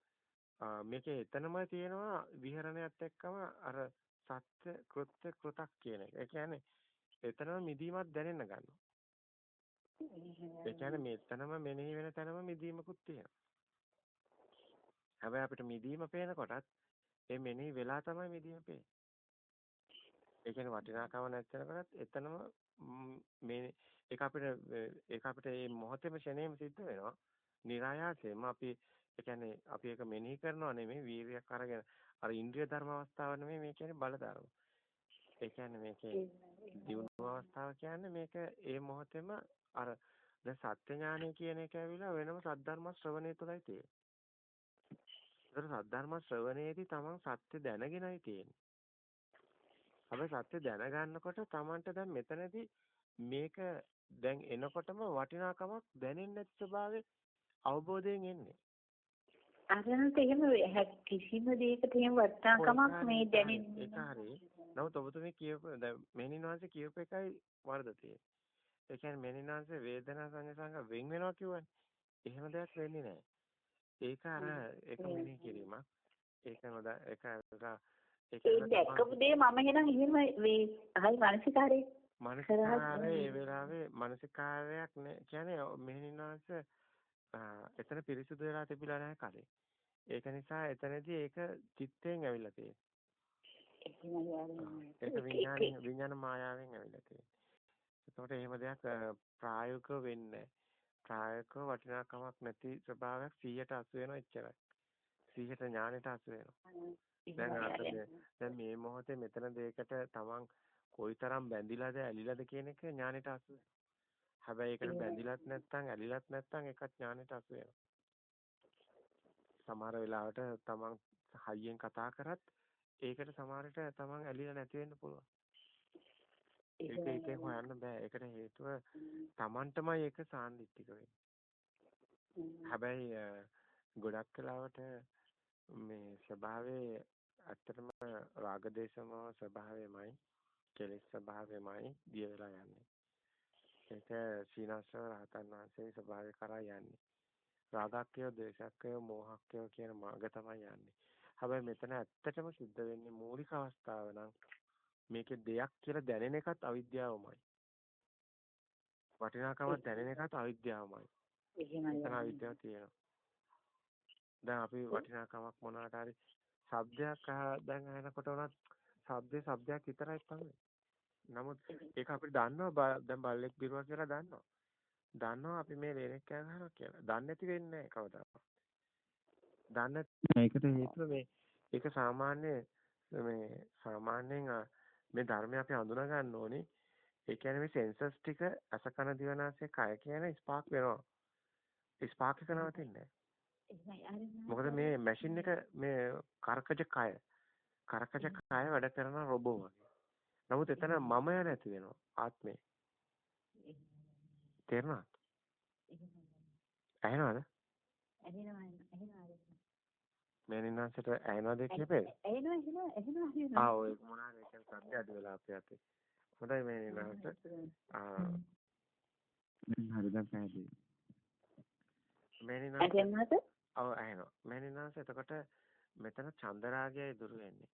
මේකේ එතනම තියෙනවා විහරණයත් එක්කම අර සත්‍ය කෘත්‍ය කෘතක් කියන එක. ඒ කියන්නේ එතනම මිදීමක් දැනෙන්න ගන්නවා. ඒ කියන්නේ මෙතනම මෙනෙහි වෙන තැනම මිදීමකුත් තියෙනවා. හැබැයි අපිට මිදීම පේනකොටත් ඒ මෙනෙහි වෙලා තමයි මිදීම පේන්නේ. ඒ කියන්නේ වටිනාකම නැතිනකොටත් එතනම මේ ඒක අපිට ඒක අපිට මේ මොහොතේම ෂණේම සිද්ධ වෙනවා. નિરાයාසයෙන්ම අපි ඒ කියන්නේ අපි ඒක මෙනෙහි කරනවා නෙමෙයි වීරියක් අරගෙන අර ඉන්ද්‍රිය ධර්ම අවස්ථාව නෙමෙයි මේ කියන්නේ බල ධර්ම. ඒ කියන්නේ මේකේ දියුණුව අවස්ථාව කියන්නේ මේක ඒ මොහොතේම අර දැන් සත්‍ය ඥානය කියන එක ඇවිල්ලා වෙනම සද්ධර්ම ශ්‍රවණය තුළයි තියෙන්නේ. ඒතර සද්ධර්ම ශ්‍රවණයේදී තමන් සත්‍ය දැනගෙනයි තියෙන්නේ. හැබැයි සත්‍ය දැනගන්නකොට තමන්ට දැන් මෙතනදී මේක දැන් එනකොටම වටිනාකමක් දැනෙන්නේ නැති ස්වභාවයේ අවබෝධයෙන් එන්නේ. අරනට එහෙම කිසිම දෙයකට එහෙම වටිනාකමක් මේ දැනෙන්නේ හරි. නමුත් ඔබතුමී කියපු දැන් මෙනිනාංශ කියපු එකයි වරද තියෙන්නේ. ඒ කියන්නේ මෙනිනාංශ වේදනා සංඥා සංග වෙන් වෙනවා කියවනේ. එහෙම දෙයක් වෙන්නේ නැහැ. ඒක අර ඒක මෙනෙහි කිරීමක්. ඒක හොඳ ඒක ඒක දැක්කපු දේ මම එහෙනම් එහෙම මේ ආයි මානසිකාරේ මානසිකාරේ ඒ වෙලාවේ මානසිකාරයක් නේ කියන්නේ මෙහෙණින්වංශ එතන පිරිසුදු වෙලා තිබිලා නැහැ කලින්. ඒක නිසා එතනදී ඒක චිත්තයෙන් ඇවිල්ලා තියෙන්නේ. ඒක විඥාන විඥාන මායාවෙන් ඇවිල්ලා තියෙන්නේ. එතකොට එහෙම දෙයක් ප්‍රායෝගිකව වෙන්නේ ප්‍රායෝගිකව වටිනාකමක් නැති ස්වභාවයක් 100ට 80 වෙනවා එච්චරයි. 100ට ඥානෙට 80 වෙනවා. දැන් දැන් මේ මොහොතේ මෙතන දෙයකට තමන් කොයිතරම් බැඳිලාද ඇලිලාද කියන එක ඥානෙට 80 වෙනවා. හැබැයි ඒකට බැඳිලත් නැත්නම් ඇලිලත් නැත්නම් ඒකත් ඥානෙට 80 වෙනවා. සමහර වෙලාවට තමන් හයියෙන් කතා කරත් ඒකට සමහරට තමන් ඇලිලා නැති වෙන්න පුළුවන්. ඒක ඒකේ හොයන්න බෑ. ඒකට හේතුව තමන්ටමයි ඒක සාන්දිටික වෙන්නේ. හැබැයි ගොඩක් වෙලාවට මේ ස්වභාවයේ ඇත්තටම රාගදේශම ස්වභාවයමයි කෙලෙස් ස්වභාවයමයි දිය වෙලා යන්නේ. ඒක සීනස්ව රහතන් වහන්සේ ස්වභාවය කරා යන්නේ. රාගක්කය, ද්වේෂක්කය, මෝහක්කය කියන මාර්ග තමයි යන්නේ. හැබැයි මෙතන ඇත්තටම සිද්ධ වෙන්නේ මූලික අවස්ථාව නම් මේකේ දෙයක් කියලා දැනෙන එකත් අවිද්‍යාවමයි. වටිනාකමක් දැනෙන එකත් අවිද්‍යාවමයි. එහෙමයි. අවිද්‍යාව තියෙනවා. දැන් අපි වටිනාකමක් මොනවාට හරි ශබ්දයක් දැන් අහනකොට උනත් ශබ්දේ ශබ්දයක් විතරයි තමයි. නමුත් ඒක අපිට දන්නවා දැන් බල්ලෙක් බිරුවා කියලා දන්නවා. දන්නවා අපි මේ ලේනෙක් කෑ ගහනවා කියලා. දන්නේ නැති වෙන්නේ නැහැ කවදාවත්. දන්නේ ඒකට හේතුව මේ ඒක සාමාන්‍ය මේ සාමාන්‍යයෙන් මේ ධර්මය අපි හඳුනා ගන්න ඕනේ. ඒ කියන්නේ මේ සෙන්සර්ස් ටික අසකන දිවනාසය කය කියන ස්පාක් වෙනවා. ස්පාක් එක නවතින්නේ මොකද මේ මැෂින් එක මේ කරකජ කය කරකජ කය වැඩ කරන රොබෝ වගේ. නමුත් එතන මමය නැති වෙනවා ආත්මේ. තේරුණාද? ඇහෙනවද? ඇහෙනවා ඇහෙනවා මේනින්නාසට ඇහෙනවද කියපේ? ඇහෙනවා ඇහෙනවා ඇහෙනවා ආ ඔය මොනවාද ඒක සද්ද අඩු වෙලා අපේ අතේ. හොඳයි මේනින්නාසට. ආ හරි දැන් පැහැදිලි. මේනින්නාස ඇහෙනවද? ඔව් ඇහෙනවා. මේනින්නාස එතකොට මෙතන චන්දරාගයයි දුරු වෙන්නේ.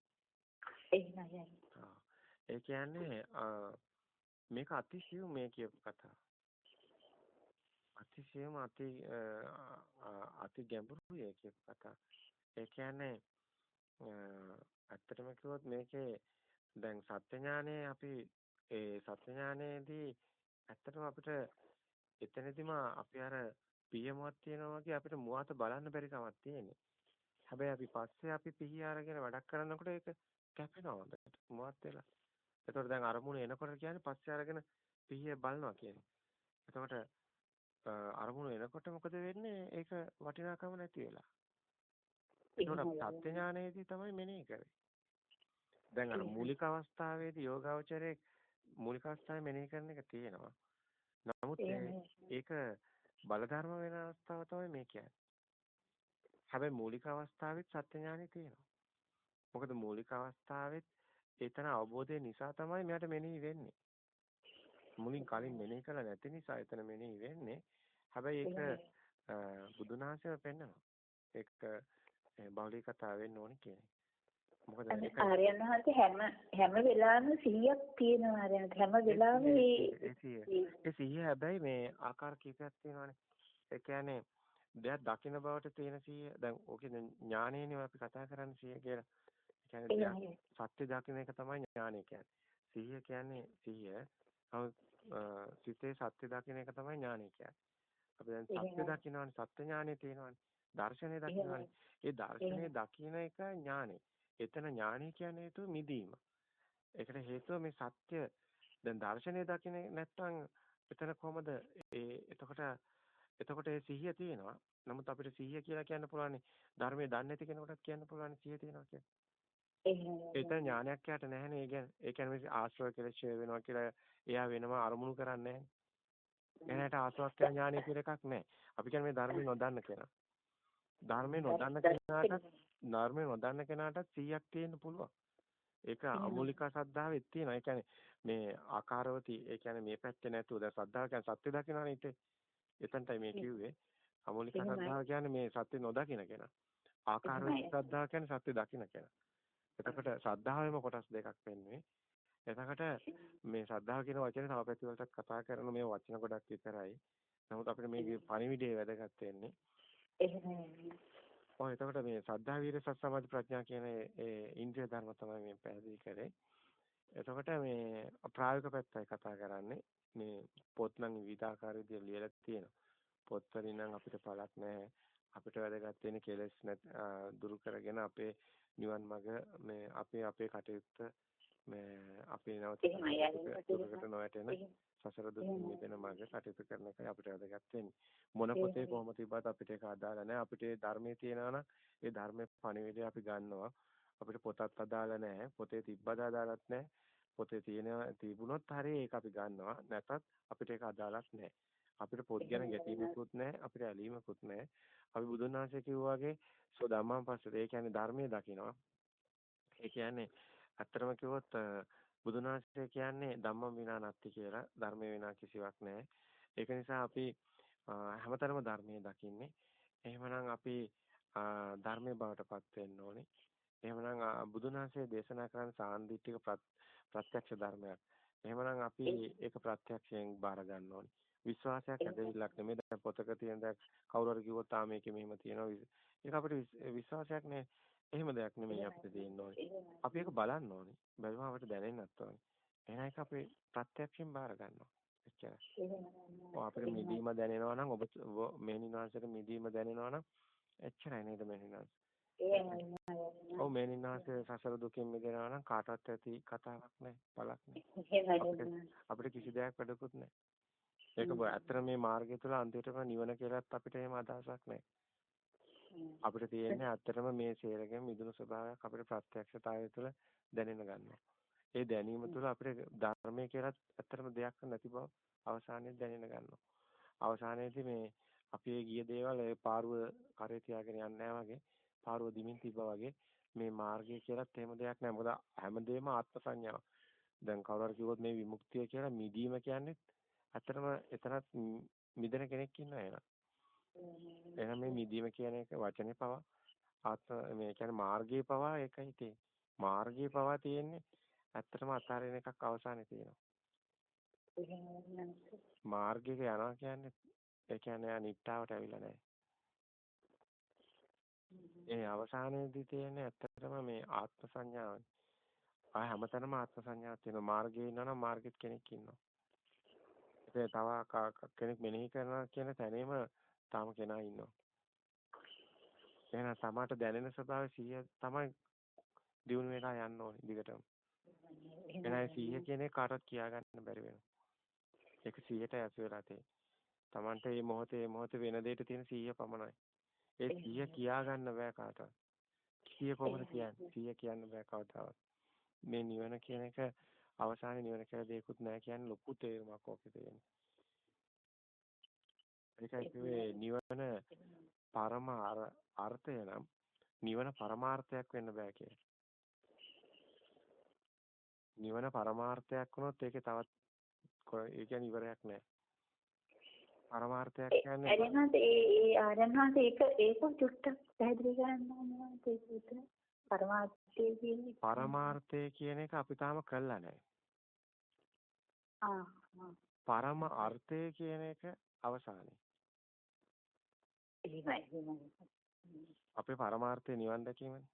එහෙමයි. ඒ කියන්නේ මේක අතිශය මේ කියපු කතාව. අතිශයම අති අති ගැඹුරුයි කියපු කතාව. ඒ කියන්නේ ඇත්තටම කිව්වොත් මේකේ දැන් සත්‍ය ඥානයේ අපි ඒ සත්‍ය ඥානයේදී ඇත්තටම අපිට එතනදිම අපි අර පියමුවක් තියෙනවා වගේ අපිට මුවාත බලන්න බැරි කමක් තියෙන්නේ. හැබැයි අපි පස්සේ අපි පිහිය අරගෙන වැඩක් කරනකොට ඒක කැපෙනවා හොඳට මුවත් වෙලා. එතකොට දැන් අරමුණ එනකොට කියන්නේ පස්සේ අරගෙන පිහිය බලනවා කියන්නේ. එතකොට අරමුණ එනකොට මොකද වෙන්නේ? ඒක වටිනාකම නැති වෙලා. ඒකට සත්‍ය ඥානයේදී තමයි මෙනෙහි කරේ. දැන් අර මූලික අවස්ථාවේදී යෝගාවචරයේ මූලික අවස්ථාවේ මෙනෙහි කරන එක තියෙනවා. නමුත් ඒක බලධර්ම වෙන අවස්ථාව තමයි මේ කියන්නේ. හැබැයි මූලික අවස්ථාවෙත් සත්‍ය ඥානෙ තියෙනවා. මොකද මූලික අවස්ථාවෙත් ඒතන අවබෝධය නිසා තමයි මෙයාට මෙනෙහි වෙන්නේ. මුලින් කලින් මෙනෙහි කළා නැති නිසා එතන මෙනෙහි වෙන්නේ. හැබැයි ඒක බුදුනාසය පෙන්නනවා. ඒක බෞලික කතා වෙන්න ඕනේ කියන්නේ. මොකද ආර්යයන් වහන්සේ හැම හැම වෙලාවෙම සිහියක් තියෙනවා ආර්යයන් හැම වෙලාවෙම ඒ සිහිය හැබැයි මේ ආකාර කීපයක් තියෙනවානේ. ඒ කියන්නේ දෙයක් දකින්න බවට තියෙන සිහිය දැන් ඕකේ ඥානයනේ අපි කතා කරන්නේ සිහිය කියලා. කියන්නේ සත්‍ය දකින්න එක තමයි ඥානය කියන්නේ. සිහිය කියන්නේ සිහිය. සිතේ සත්‍ය දකින්න එක තමයි ඥානය කියන්නේ. අපි දැන් සත්‍ය දකින්නවනේ සත්‍ය ඥානෙ තියෙනවනේ. දර්ශනය දකින්නවනේ. ඒ දර්ශනය දකින්න එක ඥානෙ. එතන ඥානෙ කියන්නේ හේතුව මිදීම. ඒකට හේතුව මේ සත්‍ය දැන් දර්ශනය දකින්න නැත්නම් එතන කොහමද ඒ එතකොට එතකොට ඒ සිහිය තියෙනවා. නමුත් අපිට සිහිය කියලා කියන්න පුළුවන් ධර්මයේ දන්නේ නැති කෙනෙකුට කියන්න පුළුවන් සිහිය තියෙනවා කියලා. ඒක ඥානයක් යට නැහැනේ. ඒ කියන්නේ ඒ කියන්නේ ආශ්‍රව කියලා ඡය වෙනවා කියලා එයා වෙනම අරමුණු කරන්නේ නැහැ. එනට ආසවක්ඛ්‍ය ඥානය කියලා එකක් නැහැ. අපි කියන්නේ මේ ධර්මය නොදන්න කෙනා. ධර්මය නොදන්න කෙනාට ධර්මය නොදන්න කෙනාට 100ක් තියෙන්න පුළුවන්. ඒක අමූලික ශ්‍රද්ධාවෙත් තියෙනවා. ඒ කියන්නේ මේ ආකාරවති ඒ කියන්නේ මේ පැත්තේ නැතුව දැන් ශ්‍රද්ධාව කියන්නේ සත්‍ය දකින්නනේ ඉතින්. එතනටයි මේ කිව්වේ. අමූලික ශ්‍රද්ධාව කියන්නේ මේ සත්‍ය නොදකින්න කෙනා. ආකාරවති ශ්‍රද්ධාව කියන්නේ සත්‍ය දකින්න කෙනා. එතකොට ශ්‍රද්ධාවෙම කොටස් දෙකක් වෙන්නේ. එතකොට මේ ශ්‍රද්ධාව කියන වචනේ තව පැති වලටත් කතා කරන මේ වචන ගොඩක් විතරයි. නමුත් අපිට මේ පණිවිඩය වැදගත් වෙන්නේ. එහෙමයි. ඔය එතකොට මේ ශ්‍රද්ධා වීර්ය සත් සමාධි ප්‍රඥා කියන ඒ ඉන්ද්‍රිය ධර්ම තමයි මේ පැහැදිලි කරේ. එතකොට මේ ප්‍රායෝගික පැත්තයි කතා කරන්නේ. මේ පොත් නම් විවිධාකාර විදිහට ලියලා තියෙනවා. පොත් වලින් නම් අපිට පළක් නැහැ. අපිට වැදගත් වෙන්නේ කෙලෙස් දුරු කරගෙන අපේ නිවන් මඟ මේ අපේ අපේ කටයුත්ත මේ අපේ නැවත දුකට නොවැටෙන සසර දුකින් මිදෙන මාර්ග කටයුතු කරන එකයි අපිට වැදගත් වෙන්නේ. මොන පොතේ කොහොම තිබ්බත් අපිට ඒක අදාළ නැහැ. අපිට ඒ ධර්මයේ තියෙනවා ඒ ධර්මයේ පණිවිඩය අපි ගන්නවා. අපිට පොතත් අදාළ නැහැ. පොතේ තිබ්බද අදාළත් නැහැ. පොතේ තියෙන තිබුණොත් හරිය ඒක අපි ගන්නවා. නැතත් අපිට ඒක අදාළක් නැහැ. අපිට පොත් ගැන ගැටීමකුත් නැහැ. අපිට ඇලීමකුත් නැහැ. අපි බුදුන් වහන්සේ කිව්වා වගේ සෝ ධම්මං පස්සට ඒ කියන්නේ ධර්මයේ දකිනවා. ඒ කියන්නේ ඇත්තටම කිව්වොත් බුදුන් වහන්සේ කියන්නේ ධම්ම විනා නැති කියලා ධර්මය විනා කිසිවක් නැහැ. ඒක නිසා අපි හැමතැනම ධර්මයේ දකින්නේ. එහෙමනම් අපි ධර්මයේ බවටපත් වෙන්න ඕනේ. එහෙමනම් බුදුන් වහන්සේ දේශනා කරන සාන්දිටික ප්‍රත්‍යක්ෂ ධර්මයක්. එහෙමනම් අපි ඒක ප්‍රත්‍යක්ෂයෙන් බාර ගන්න ඕනේ. විශ්වාසයක් ඇදහිල්ලක් නෙමෙයි දැන් පොතක තියෙන දැන් කවුරු හරි කිව්වොත් ආ මේකේ මෙහෙම තියෙනවා. ඒක අපිට විශ්වාසයක් නේ එහෙම දෙයක් නෙමෙයි අපිට තියෙන්න ඕනේ. අපි ඒක බලන්න ඕනේ. බැලුවම අපිට දැනෙන්නත් ඕනේ. එහෙනම් ඒක අපි ප්‍රත්‍යක්ෂයෙන් බාර ගන්නවා. එච්චරයි. ඔව් අපිට මිදීම දැනෙනවා නම් ඔබ මේනිනාංශයට මිදීම දැනෙනවා නම් එච්චරයි නේද මේනිනාංශ? ඔව් මේනිනාංශ සසර දුකින් මිදෙනවා නම් කාටවත් ඇති කතාවක් නැහැ. බලක් නැහැ. අපිට කිසි දෙයක් වැඩකුත් නැහැ. ඒක ඇත්තට මේ මාර්ගය තුළ අන්තිමටම නිවන කියලාත් අපිට එහෙම අදහසක් නැහැ. අපිට තියෙන්නේ ඇත්තටම මේ සේරගෙන් මිදුණු ස්වභාවයක් අපිට ප්‍රත්‍යක්ෂතාවය තුළ දැනෙන්න ගන්නවා. ඒ දැනීම තුළ අපිට ධර්මයේ කියලා ඇත්තටම දෙයක් නැති බව අවසානයේ දැනෙන්න ගන්නවා. අවසානයේදී මේ අපි ගිය දේවල් ඒ පාරුව කරේ තියාගෙන යන්නේ වගේ පාරුව දිමින් තිබ්බා වගේ මේ මාර්ගය කියලාත් එහෙම දෙයක් නැහැ. මොකද හැමදේම ආත්ම සංඥාව. දැන් කවුරු හරි කිව්වොත් මේ විමුක්තිය කියලා මිදීම කියන්නේ ඇත්තටම එතනත් මිදෙන කෙනෙක් ඉන්නවා එහෙනම්. එහෙනම් මේ මිදීම කියන එක වචනේ පවා ආත්ම මේ කියන්නේ මාර්ගයේ පවා ඒකයි තියෙන්නේ. මාර්ගයේ පවා තියෙන්නේ ඇත්තටම අතාරින එකක් අවසානයේ තියෙනවා. මාර්ගයක යනවා කියන්නේ ඒ කියන්නේ අනිත්තාවට ඇවිල්ලා නැහැ. ඒ අවසානයේදී තියෙන්නේ ඇත්තටම මේ ආත්ම සංඥාවනේ. ආය හැමතැනම ආත්ම සංඥාවක් තියෙනවා. මාර්ගයේ ඉන්නවනම් මාර්ගෙත් කෙනෙක් ඉන්නවා. තව කෙනෙක් මෙනෙහි කරනවා කියන තැනේම තාම කෙනා ඉන්නවා. එහෙනම් සමාට දැනෙන ස්වභාවය 100 තමයි දිනු වෙලා යන්න ඕනේ දිගටම. එහෙනම් 100 කියන එක කාටවත් කියා ගන්න බැරි වෙනවා. ඒක 100ට ඇස් වෙලා තියෙන්නේ. Tamante මේ මොහොතේ මේ මොහොතේ වෙන දෙයට තියෙන 100 පමණයි. ඒ 100 කියා ගන්න බෑ කාටවත්. 100 කොහොමද කියන්නේ? 100 කියන්න බෑ කවදාවත්. මේ නිවන කියන එක අවසානයේ නිවන කියලා දෙයක්වත් නැහැ කියන්නේ ලොකු තේරුමක් ඕකේ තියෙනවා. ඒකයි කිව්වේ නිවන පරම අර්ථය නම් නිවන පරමාර්ථයක් වෙන්න බෑ කියලා. නිවන පරමාර්ථයක් වුණොත් ඒකේ තවත් ඒ කියන්නේ ඉවරයක් නෑ. පරමාර්ථයක් කියන්නේ එරෙහාට ඒ ඒ ආරණහාට ඒක ඒක චුට්ටක් පැහැදිලි කරන්න ඕනේ ඒක. පරමාර්ථය කියන්නේ පරමාර්ථය කියන එක අපි තාම කළා නෑ. ආ පරම අර්ථය කියන එක අවසානයේ. එහෙමයි එහෙමයි. අපේ පරමාර්ථය නිවන් දැකීමනේ.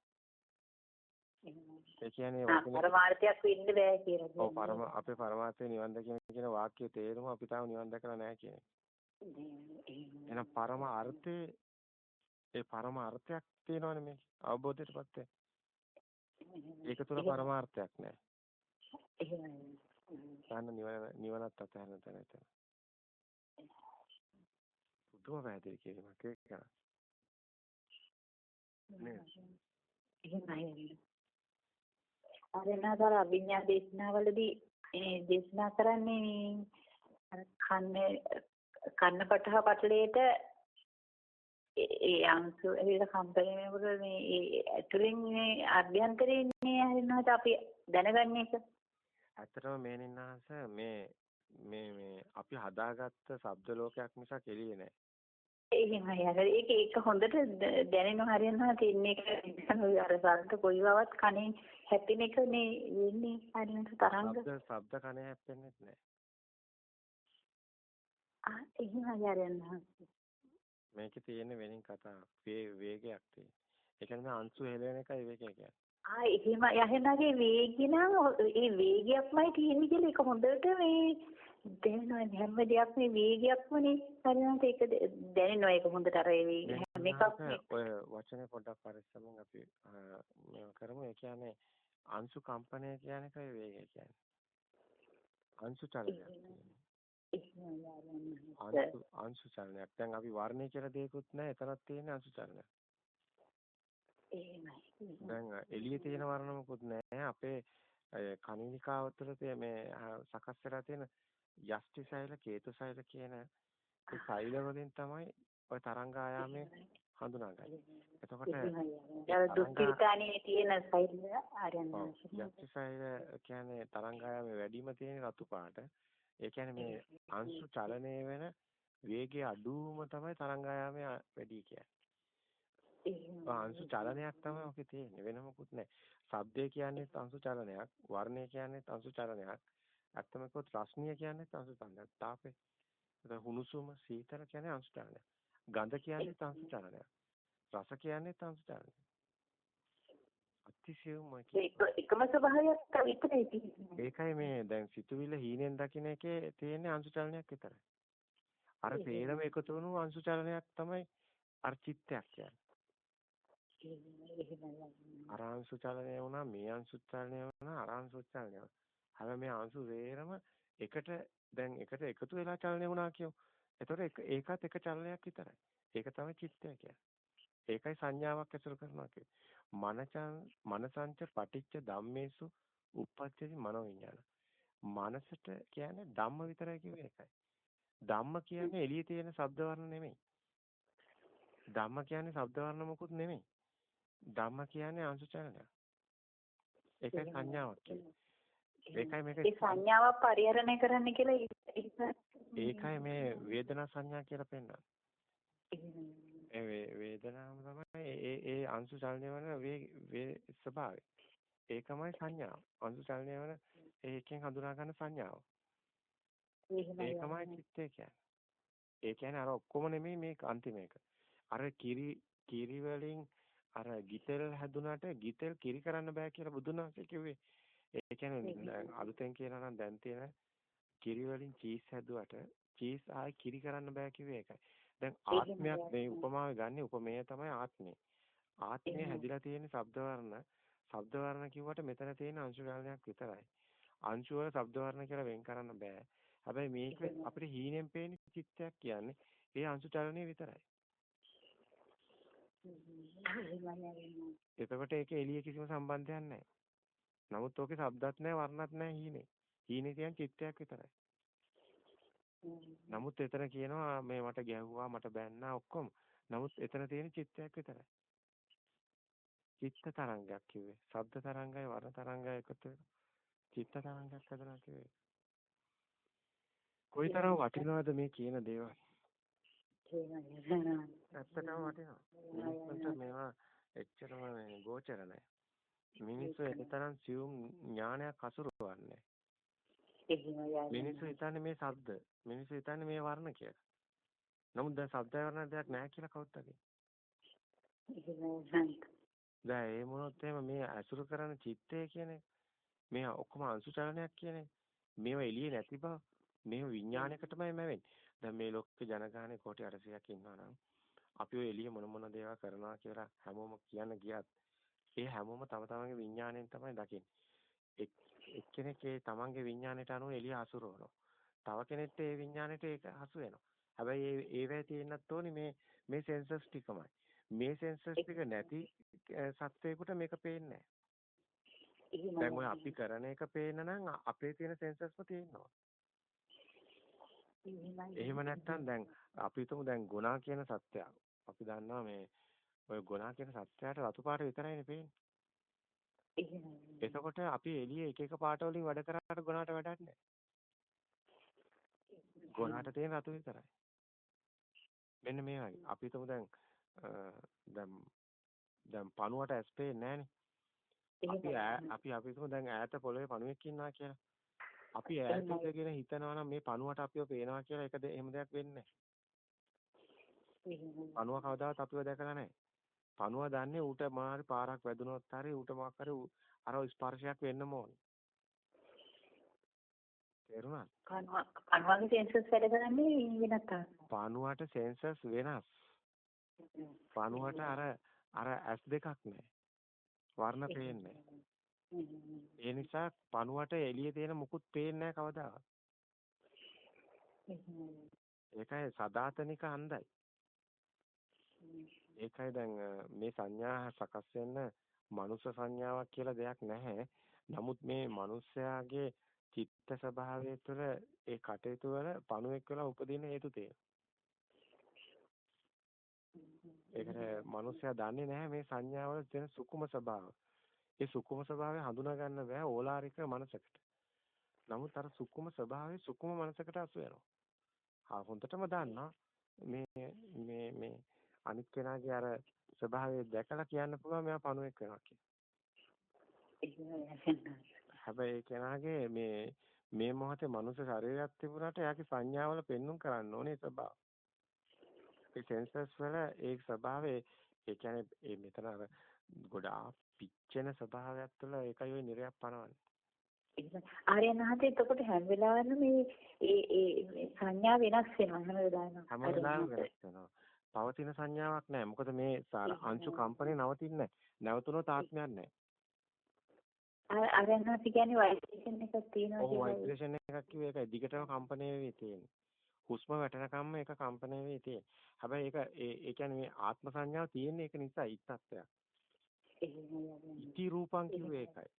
ඒ කියන්නේ පරමාර්ථයක් වෙන්න බෑ කියලා ඔව් කියන්නේ. පරම අපේ පරමාර්ථය නිවන් දැකීම කියන වාක්‍යය තේරුම අපි තාම නිවන් දැකලා නැහැ කියන එක. එහෙනම් පරම අර්ථේ ඒ පරම අර්ථයක් තියෙනවනේ මේ අවබෝධයටපත් වෙන. ඒක තුල පරමාර්ථයක් නැහැ. එහෙමයි. ගන්න නිවන නිවනත් අතහැරෙන තැන එතන. පුදුම පැහැදිලි කිරීමක් ඒක. එහෙමයි. අරනතර අභිඥා දේශනාවලදී ඒ දේශනා කරන්නේ අර කන්නේ කන්න පටහ පටලයට ඒ අංශු ඒක කම්පැනිවල මේ ඒ ඇතුලෙන් මේ අභ්‍යන්තරේ ඉන්නේ හරිනවද අපි දැනගන්නේ එක. ඇත්තටම මේනින්නාස මේ මේ මේ අපි හදාගත්ත ශබ්ද ලෝකයක් මිසක් එළියේ නැහැ. එහෙමයි අර ඒක ඒක හොඳට දැනෙනවා හරියනවා තින්න එක අර සද්ද කොයිවවත් කණෙන් හැපෙන එක නේ වෙන්නේ හරියට තරංග ශබ්ද ශබ්ද කනේ හැප්පෙන්නේ නැහැ. ආ එහෙමයි හරියනවා මේකේ තියෙන වෙනින් කතාවක්. වේගයක් තියෙන. ඒ කියන්නේ අංශු හෙලවෙන එකයි වේගය කියන්නේ. ආ එහෙම යහෙනගේ වේගය නම් ඒ වේගයක්මයි තියෙන්නේ කියලා ඒක හොඳට මේ දැනෙනවා හැම දෙයක්ම වේගයක්මනේ හරියට ඒක දැනෙනවා ඒක හොඳට අර ඒ වේගය හැම එකක්ම ඔය වචනේ පොඩ්ඩක් පරිස්සමෙන් අපි මේව කරමු. ඒ කියන්නේ අංශු කම්පනය කියන්නේ කයි වේගය කියන්නේ. අංශු චලනයක්. අංශු අංශු චලනයක්. දැන් අපි වර්ණය කියලා දෙයක්වත් නැහැ. එතනක් තියෙන අංශු චලනයක්. දැන් එළියේ තියෙන වර්ණ මොකුත් නැහැ. අපේ කණිනිකාව තුළ මේ සකස් වෙලා තියෙන යෂ්ටි සෛල, කේතු සෛල කියන ඒ සෛල වලින් තමයි ඔය තරංග ආයාමයේ හඳුනාගන්නේ. එතකොට අර දුක්ඛිතානේ තියෙන සෛල ආරයන් යෂ්ටි සෛල කියන්නේ තරංග ආයාමයේ වැඩිම තියෙන රතු පාට. ඒ කියන්නේ මේ අංශු චලනය වෙන වේගය අඩුවම තමයි තරංග ආයාමයේ වැඩි කියන්නේ. අංශු චලනයක් තමයි ඔකේ තියෙන්නේ වෙන මොකුත් නැහැ. ශබ්දය කියන්නේ අංශු චලනයක්, වර්ණය කියන්නේ අංශු චලනයක්. ඇත්තම කිව්වොත් රස්නිය කියන්නේ අංශු චලනයක්. තාපේ. හුණුසුම සීතල කියන්නේ අංශු චලනයක්. ගඳ කියන්නේ අංශු චලනයක්. රස කියන්නේ අංශු චලනයක්. අතිශයම එකම ස්වභාවයක් විතරයි තියෙන්නේ. ඒකයි මේ දැන් සිතුවිල්ල හීනෙන් දකින්න එකේ තියෙන අංශු චලනයක් විතරයි. අර තේරම එකතු වුණු අංශු චලනයක් තමයි අර චිත්තයක් කියන්නේ. අරාංශු චලනය වුණා මේ අංශු චලනය වුණා අරාංශු චලනය වුණා. හැබැයි මේ අංශු වේරම එකට දැන් එකට එකතු වෙලා චලනය වුණා කියමු. එතකොට ඒකත් එක චලනයක් විතරයි. ඒක තමයි චිත්තය කියන්නේ. ඒකයි සංඥාවක් ඇසුරු කරනවා කියන්නේ. මනචං මනසංච පටිච්ච ධම්මේසු උප්පත්ති මනෝවිඤ්ඤාණ. මනසට කියන්නේ ධම්ම විතරයි කියුවේ ඒකයි. ධම්ම කියන්නේ එළියේ තියෙන ශබ්ද වර්ණ නෙමෙයි. ධම්ම කියන්නේ ශබ්ද වර්ණ මොකුත් නෙමෙයි. ධම්ම කියන්නේ අංශු චලනයක්. ඒකයි සංඥාවක් කියන්නේ. ඒකයි මේක ඒ සංඥාව පරිහරණය කරන්න කියලා ඒකයි මේ වේදනා සංඥා කියලා පෙන්නන්නේ. ඒ වේදනාව තමයි ඒ ඒ අංශු චලනය වන වේ ස්වභාවය. ඒකමයි සංඥාව. අංශු චලනය වන ඒකෙන් හඳුනා ගන්න සංඥාව. ඒකමයි චිත්තය කියන්නේ. ඒ කියන්නේ අර ඔක්කොම නෙමෙයි මේ අන්තිම එක. අර කිරි කිරි වලින් අර ගිතෙල් හැදුනට ගිතෙල් කිරි කරන්න බෑ කියලා බුදුන් වහන්සේ කිව්වේ. ඒ කියන්නේ අලුතෙන් කියනවා නම් දැන් තියෙන කිරි වලින් චීස් හැදුවට චීස් ආයි කිරි කරන්න බෑ කිව්වේ ඒකයි. දැන් ආත්මයක් මේ උපමාව ගන්න උපමේය තමයි ආත්මය. ආත්මය හැදිලා තියෙන ශබ්ද වර්ණ ශබ්ද වර්ණ කිව්වට මෙතන තියෙන අංශු ගණනයක් විතරයි. අංශු වල ශබ්ද වර්ණ කියලා වෙන් කරන්න බෑ. හැබැයි මේක අපිට හීනෙන් පේන චිත්තයක් කියන්නේ ඒ අංශු චලනය විතරයි. එතකොට ඒක එළිය කිසිම සම්බන්ධයක් නැහැ. නමුත් ඕකේ શબ્දත් නැහැ වර්ණත් නැහැ හීනේ. හීනේ තියෙන චිත්තයක් විතරයි. නමුත් එතන කියනවා මේ මට ගැහුවා මට බැන්නා ඔක්කොම. නමුත් එතන තියෙන චිත්තයක් විතරයි. චිත්ත තරංගයක් කිව්වේ. ශබ්ද තරංගයි වර්ණ තරංගයි එකතු චිත්ත තරංගයක් හදනවා කිව්වේ. කොයිතරම් වටිනවද මේ කියන දේවල්? ඇත්තටම වටිනවා. මිනිස්සුන්ට මේවා එච්චරම ගෝචර නැහැ. මිනිස්සු එතරම් සියුම් ඥානයක් හසුරවන්නේ. මිනිස්සු හිතන්නේ මේ ශබ්ද. මිනිස්සු හිතන්නේ මේ වර්ණ කියලා. නමුත් දැන් ශබ්ද වර්ණ දෙයක් නැහැ කියලා කවුද දැන් ඒ මොනොත් එහෙම මේ අසුරු කරන චිත්තය කියන්නේ මේ ඔක්කොම අංශු චලනයක් කියන්නේ මේවා එළියේ නැති බව මේ විඥානයකටමයි මැවෙන්නේ. දැන් මේ ලෝකේ ජනගහනේ කෝටි 800ක් ඉන්නවා නම් අපි ඔය එළිය මොන මොන දේවල් කරනවා කියලා හැමෝම කියන්න ගියත් ඒ හැමෝම තම තමන්ගේ විඥාණයෙන් තමයි දකින්නේ. එක්කෙනෙක් ඒ තමන්ගේ විඥාණයට අනුව එළිය හසුරවනවා. තව කෙනෙක්ට ඒ විඥාණයට ඒක හසු වෙනවා. හැබැයි ඒ ඒවැය තියෙන්නත් ඕනි මේ මේ සෙන්සර්ස් ටිකමයි. මේ සෙන්සර්ස් ටික නැති සත්වයකට මේක පේන්නේ නැහැ. දැන් ඔය අපි කරන එක පේන්න නම් අපේ තියෙන සෙන්සර්ස්ම තියෙනවා. එහෙම නැත්නම් දැන් අපි හිතමු දැන් ගුණා කියන සත්‍යය. අපි දන්නවා මේ ඔය ගුණා කියන සත්‍යයට රතු පාට විතරයිනේ පේන්නේ. එතකොට අපි එළියේ එක එක පාට වලින් වැඩ කරාට ගුණාට වැඩක් නැහැ. ගුණාට තියෙන රතු විතරයි. මෙන්න මේ වගේ. අපි හිතමු දැන් දැන් දැන් පණුවට ඇස් පේන්නේ අපි අපි අපි හිතමු දැන් ඈත පොළවේ පණුවෙක් ඉන්නවා කියලා. අපි ඈත ඉඳගෙන හිතනවා නම් මේ පණුවට අපිව පේනවා කියලා ඒක එහෙම දෙයක් වෙන්නේ නැහැ. පණුව කවදාවත් අපිව දැකලා නැහැ. පණුව දන්නේ ඌට මොනාරි පාරක් වැදුනොත් හරි ඌට මොකක් හරි අර ස්පර්ශයක් වෙන්නම ඕනේ. තේරුණාද? පණුවගේ සෙන්සර්ස් වැඩ කරන්නේ වෙනත් පණුවට සෙන්සර්ස් වෙනස්. පණුවට අර අර ඇස් දෙකක් නැහැ. වර්ණ පේන්නේ ඒ නිසා පණුවට එළියේ තියෙන මුකුත් පේන්නේ නැහැ කවදාවත්. ඒකයි සදාතනික අන්දයි. ඒකයි දැන් මේ සංඥා සකස් වෙන්න මනුෂ්‍ය සංඥාවක් කියලා දෙයක් නැහැ. නමුත් මේ මිනිස්යාගේ චිත්ත ස්වභාවය තුළ ඒ කටයුතු වල පණුවෙක් වෙලා උපදින හේතු තියෙනවා. ඒකට මිනිස්සයා දන්නේ නැහැ මේ සංඥාවල තියෙන සුකුම ස්වභාවය. ඒ සුකුම ස්වභාවය හඳුනා ගන්න බෑ ඕලාරික මනසකට. නමුත් අර සුකුම ස්වභාවය සුකුම මනසකට අසු වෙනවා. ආ හොඳටම දන්නා මේ මේ මේ අනිත් කෙනාගේ අර ස්වභාවය දැකලා කියන්න පුළුවන් මෙයා පණුවෙක් වෙනවා කියලා. හැබැයි ඒ කෙනාගේ මේ මේ මොහොතේ මනුස්ස ශරීරයක් තිබුණාට එයාගේ සංඥාවල පෙන්눔 කරන්න ඕනේ ස්වභාව. ඒ සෙන්සර්ස් වල ඒ ස්වභාවය ඒ කියන්නේ ඒ මෙතන අර ගොඩාක් පිච්චෙන ස්වභාවයක් තුළ ඒකයි ඔය නිරයක් පනවන්නේ. ආර්යනාථ එතකොට හැම වෙලාවෙම මේ ඒ ඒ සංඥා වෙනස් වෙනවා හැම වෙලාවෙම. හැම වෙලාවෙම වෙනස් වෙනවා. පවතින සංඥාවක් නැහැ. මොකද මේ අංශු කම්පණය නවතින්නේ නැහැ. නැවතුනොත් ආත්මයක් නැහැ. ආර්යනාථ කියන්නේ වයිබ්‍රේෂන් එකක් තියෙනවා ඔව් වයිබ්‍රේෂන් එකක් කිව්වේ ඒකයි. දිගටම කම්පණය වෙවි තියෙන්නේ. හුස්ම වැටෙනකම්ම ඒක කම්පණය වෙවි තියෙන්නේ. හැබැයි ඒක ඒ කියන්නේ මේ ආත්ම සංඥාව තියෙන්නේ ඒක නිසා ඉත්තත්වයක්. ඉති රූපං කිව්වේ ඒකයි.